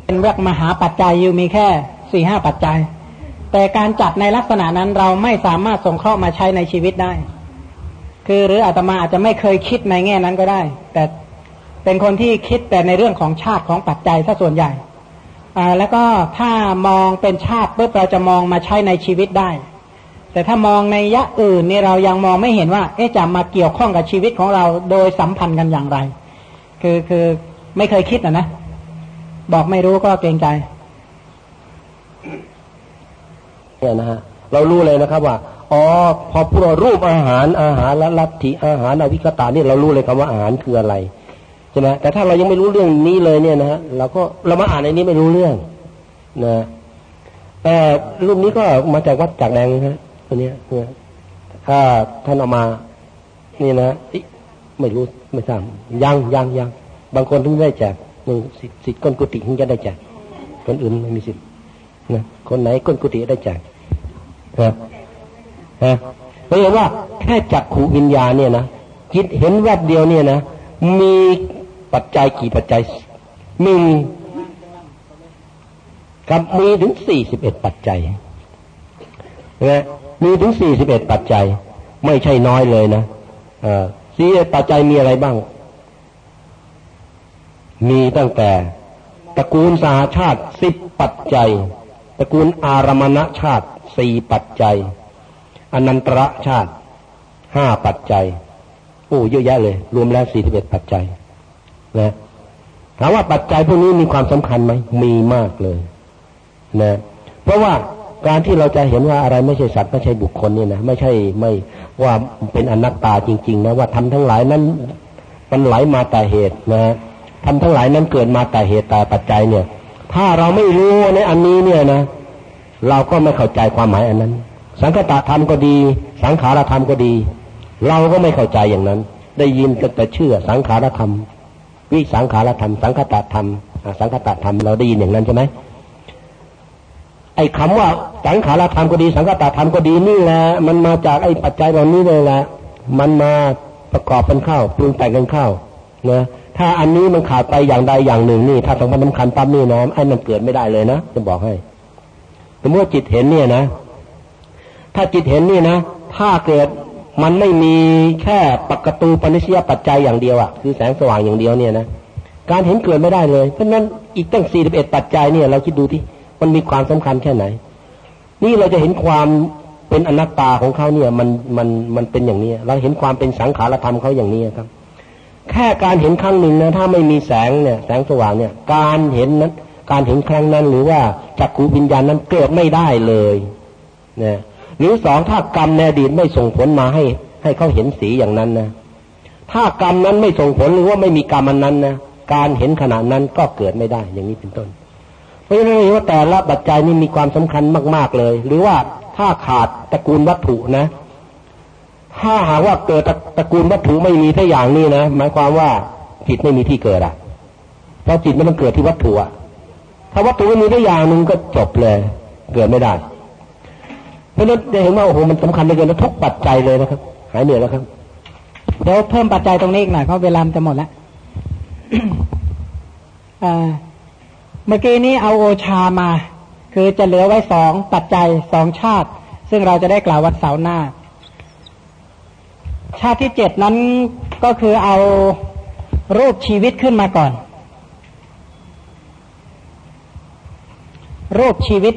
เป็นเรื่องมหาปัจจัยอยู่มีแค่ สี่ห้าปัจจัย แต่การจัดในลักษณะนั้นเราไม่สามารถส่งเคราะห์มาใช้ในชีวิตได้ คือหรืออาตมาอาจจะไม่เคยคิดในแง่นั้นก็ได้ แต่เป็นคนที่คิดแต่ในเรื่องของชาติของปัจจัยซะส่วนใหญ่อ่าแล้วก็ถ้ามองเป็นชาติปุ๊บเราจะมองมาใช้ในชีวิตได้ แต่ถ้ามองในยะอื่นนี่เรายังมองไม่เห็นว่า เอ๊ะจะมาเกี่ยวข้องกับชีวิตของเราโดยสัมพันธ์กันอย่างไร คือคือไม่เคยคิดนะนะ บอกไม่รู้ก็เกรงใจ เนี่ยนะฮะเรารู้เลยนะครับว่าอ๋อพอพูดรูปอาหารอาหารและลัทธิอาหารอวิคตาเนี่ยเรารู้เลยคำว่าอาหารคืออะไรใช่ไหมแต่ถ้าเรายังไม่รู้เรื่องนี้เลยเนี่ยนะฮะเราก็เรามาอ่านในนี้ไม่รู้เรื่องนะแต่รูปนี้ก็มาจากวัดจากแดงฮะตัวนี้เนี่ยถ้าท่านออกมา นี่นะไม่รู้ไม่ทราบยังยังยังบางคนถึงได้แจกหนึ่งสิทธิ์ก้นกุฏิถึงจะได้แจกคนอื่นไม่มีสิทธิ์นะคนไหนก้นกุฏิได้แจก นะนะเราะว่าแค่จักขูวิญญาเนี่ยนะคิดเห็นแวบเดียวเนี่ยนะมีปัจจัยกี่ปัจจัยหนึ่งกับมีถึงสี่สิบเอ็ดปัจจัยนะมีถึงสี่สิบเอ็ดปัจจัย ไม่ใช่น้อยเลยนะสี่ปัจจัยมีอะไรบ้าง มีตั้งแต่ตระกูลสหชาติสิบปัจจัย ตระกูลอารมณชาติ สี่ปัจจัย อนันตระชาติห้าปัจจัยโอ้เยอะแยะเลย รวมแล้วสี่สิบเอ็ดปัจจัยนะถามว่าปัจจัยพวกนี้มีความสำคัญไหมมีมากเลย นะ เพราะว่าการที่เราจะเห็นว่าอะไรไม่ใช่สัตว์ไม่ใช่บุคคลเนี่ยนะไม่ใช่ไม่ว่าเป็นอนัตตาจริง ๆ นะว่าทำทั้งหลายนั้นมันไหลมาแต่เหตุนะทำทั้งหลายนั้นเกิดมาแต่เหตุแต่ปัจจัยเนี่ย ถ้าเราไม่รู้ในอันนี้เนี่ยนะ เราก็ไม่เข้าใจความหมายอันนั้น สังคตธรรมก็ดี สังขารธรรมก็ดี เราก็ไม่เข้าใจอย่างนั้น ได้ยินก็แต่เชื่อสังขารธรรม วิสังขารธรรม สังคตธรรมสังคตธรรมเราได้ยินอย่างนั้นใช่ไหมไอ้คำว่าสังขารธรรมก็ดี สังคตธรรมก็ดีนี่แหละมันมาจากไอ้ปัจจัยเหล่านี้เลยแหละมันมาประกอบกันเข้าปรุงแต่งกันเข้านะถ้าอันนี้มันขาดไปอย่างใดอย่างหนึ่งนี่ ถ้าสมพันสำคัญปั๊บนี่นะไอ้มันเกิดไม่ได้เลยนะจะบอกให้ สมมติว่าจิตเห็นเนี่ยนะ ถ้าจิตเห็นเนี่ยนะ ถ้าเกิดมันไม่มีแค่ปักตูปนิสยปัจจัยอย่างเดียวอะคือแสงสว่างอย่างเดียวเนี่ยนะการเห็นเกิดไม่ได้เลย เพราะนั้นอีกตั้งสี่สิบเอ็ดปัจจัยเนี่ย เราคิดดูที่มันมีความสำคัญแค่ไหน นี่เราจะเห็นความเป็นอนัตตาของเขาเนี่ย มันมันมันเป็นอย่างนี้ เราเห็นความเป็นสังขารธรรมเขาอย่างนี้ครับ แค่การเห็นครั้งหนึ่งนะถ้าไม่มีแสงเนี่ย แสงสว่างเนี่ย การเห็นนั้น การเห็นครั้งนั้นหรือว่าจักขูวิญญาณนั้นเกิดไม่ได้เลยนะหรือสองถ้ากรรมในอดีตไม่ส่งผลมาให้ ให้เขาเห็นสีอย่างนั้นนะถ้ากรรมนั้นไม่ส่งผลหรือว่าไม่มีกรรมอันนั้นนะการเห็นขณะนั้นก็เกิดไม่ได้อย่างนี้เป็นต้น เพราะฉะนั้นว่าแต่ละปัจจัยนี่มีความสำคัญมาก ๆเลย หรือว่าถ้าขาดตระกูลวัตถุนะ ถ้าหากว่าเกิดตระกูลวัตถุไม่มีถ้าอย่างนี้นะหมายความว่าจิตไม่มีที่เกิดอะเพราะจิตมันเกิดที่วัตถุอะ ถ้าวัตถุไม่มีถ้อย่างหนึ่งก็จบเลยเกิดไม่ได้ เพราะนั้นจะเห็นว่าโอ้โหมันสำคัญเหลือเกินทุกปัจจัยเลยนะครับ หายเหนื่อยแล้วครับเดี๋ยวเพิ่มปัจจัยตรงนี้อีกหน่อยเพราะเวลาจะหมดแล้วเมื่อกี้นี้เอาโอชามา คือจะเหลือไว้สองปัจจัยสองชาติ ซึ่งเราจะได้กล่าววันเสาร์หน้า ชาติที่เจ็ดนั้นก็คือเอารูปชีวิตขึ้นมาก่อน รูปชีวิต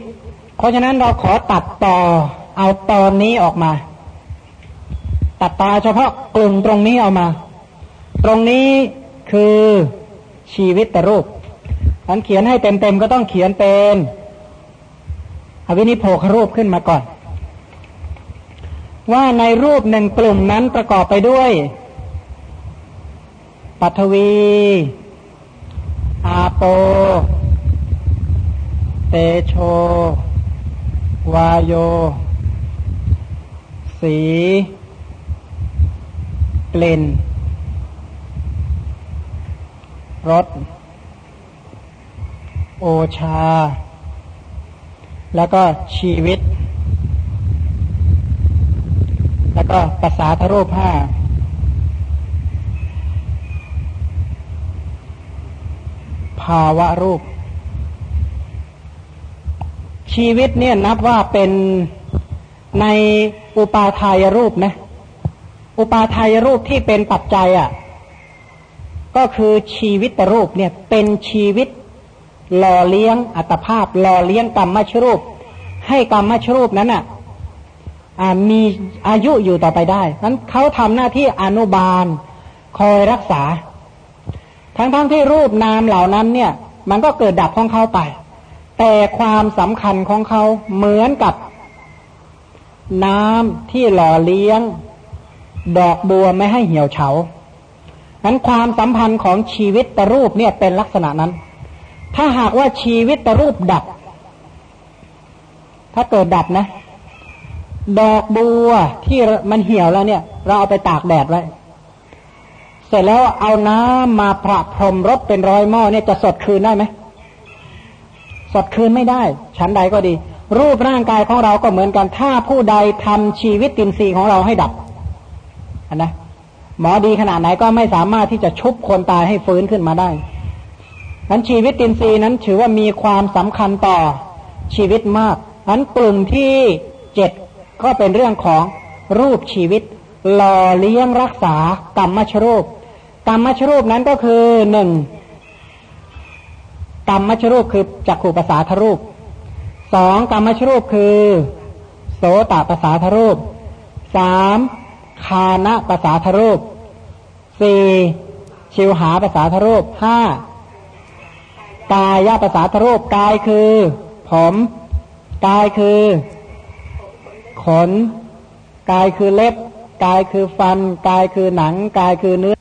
เพราะฉะนั้นเราขอตัดต่อเอาตอนนี้ออกมา ตัดต่อเฉพาะกลุ่มตรงนี้เอามา ตรงนี้คือชีวิตตรูปอันเขียนให้เต็มๆก็ต้องเขียนเป็นอวินิโพครูปขึ้นมาก่อน ว่าในรูปหนึ่งกลุ่มนั้นประกอบไปด้วยปัทวี อาโปเต โช วายโย สี กลิ่น รส โอชา แล้วก็ชีวิต แล้วก็ภาษาทรูปห้าภาวะรูป ชีวิตเนี่ยนับว่าเป็นในอุปาทายรูปนะ อุปาทายรูปที่เป็นปัจจัยอะ่ะ ก็คือชีวิตรูปเนี่ย เป็นชีวิตหล่อเลี้ยงอัตภาพหล่อเลี้ยงกรรมมชรูป ให้กรรมมชรูปนั้นอะมีอายุอยู่ต่อไปได้นั้นเขาทำหน้าที่อนุบาล คอยรักษา ทั้งๆทที่รูปนามเหล่านั้นเนี่ย มันก็เกิดดับของเขาไป แต่ความสำคัญของเขาเหมือนกับน้ำที่หล่อเลี้ยง ดอกบัวไม่ให้เหี่ยวเฉานั้นความสัมพันธ์ของชีวิตตรูปเนี่ยเป็นลักษณะนั้น ถ้าหากว่าชีวิตตรูปดับ ถ้าเกิดดับนะ ดอกบัวที่มันเหี่ยวแล้วเนี่ย เราเอาไปตากแดดไว้ เสร็จแล้วเอาน้ำมาประพรมรถเป็นร้อยหม้อเนี่ยจะสดคืนได้ไหม สดคืนไม่ได้ชั้นใดก็ดี รูปร่างกายของเราก็เหมือนกัน ถ้าผู้ใดทำชีวิตตินซีของเราให้ดับนนะหมอดีขนาดไหนก็ไม่สามารถที่จะชุบคนตายให้ฟื้นขึ้นมาได้นั้นชีวิตตินซีนั้นถือว่ามีความสำคัญต่อชีวิตมากนั้นกลุ่มที่เจ็ดก็เป็นเรื่องของรูปชีวิตหล่อเลี้ยงรักษากรรมมชรูปกรรมมชรูปนั้นก็คือหนึ่ง กรรมมชรูปคือจักขู่ภาษาทรูปสองกรรมมชรูปคือ โสตภาษาทรูปสามคานะภาษาทรูปสี่ชิวหาภาษาทรูปห้ากายภาษาทรูปกายคือ ผมกายคือ ขน กายคือเล็บ กายคือฟัน กายคือหนัง กายคือเนื้อ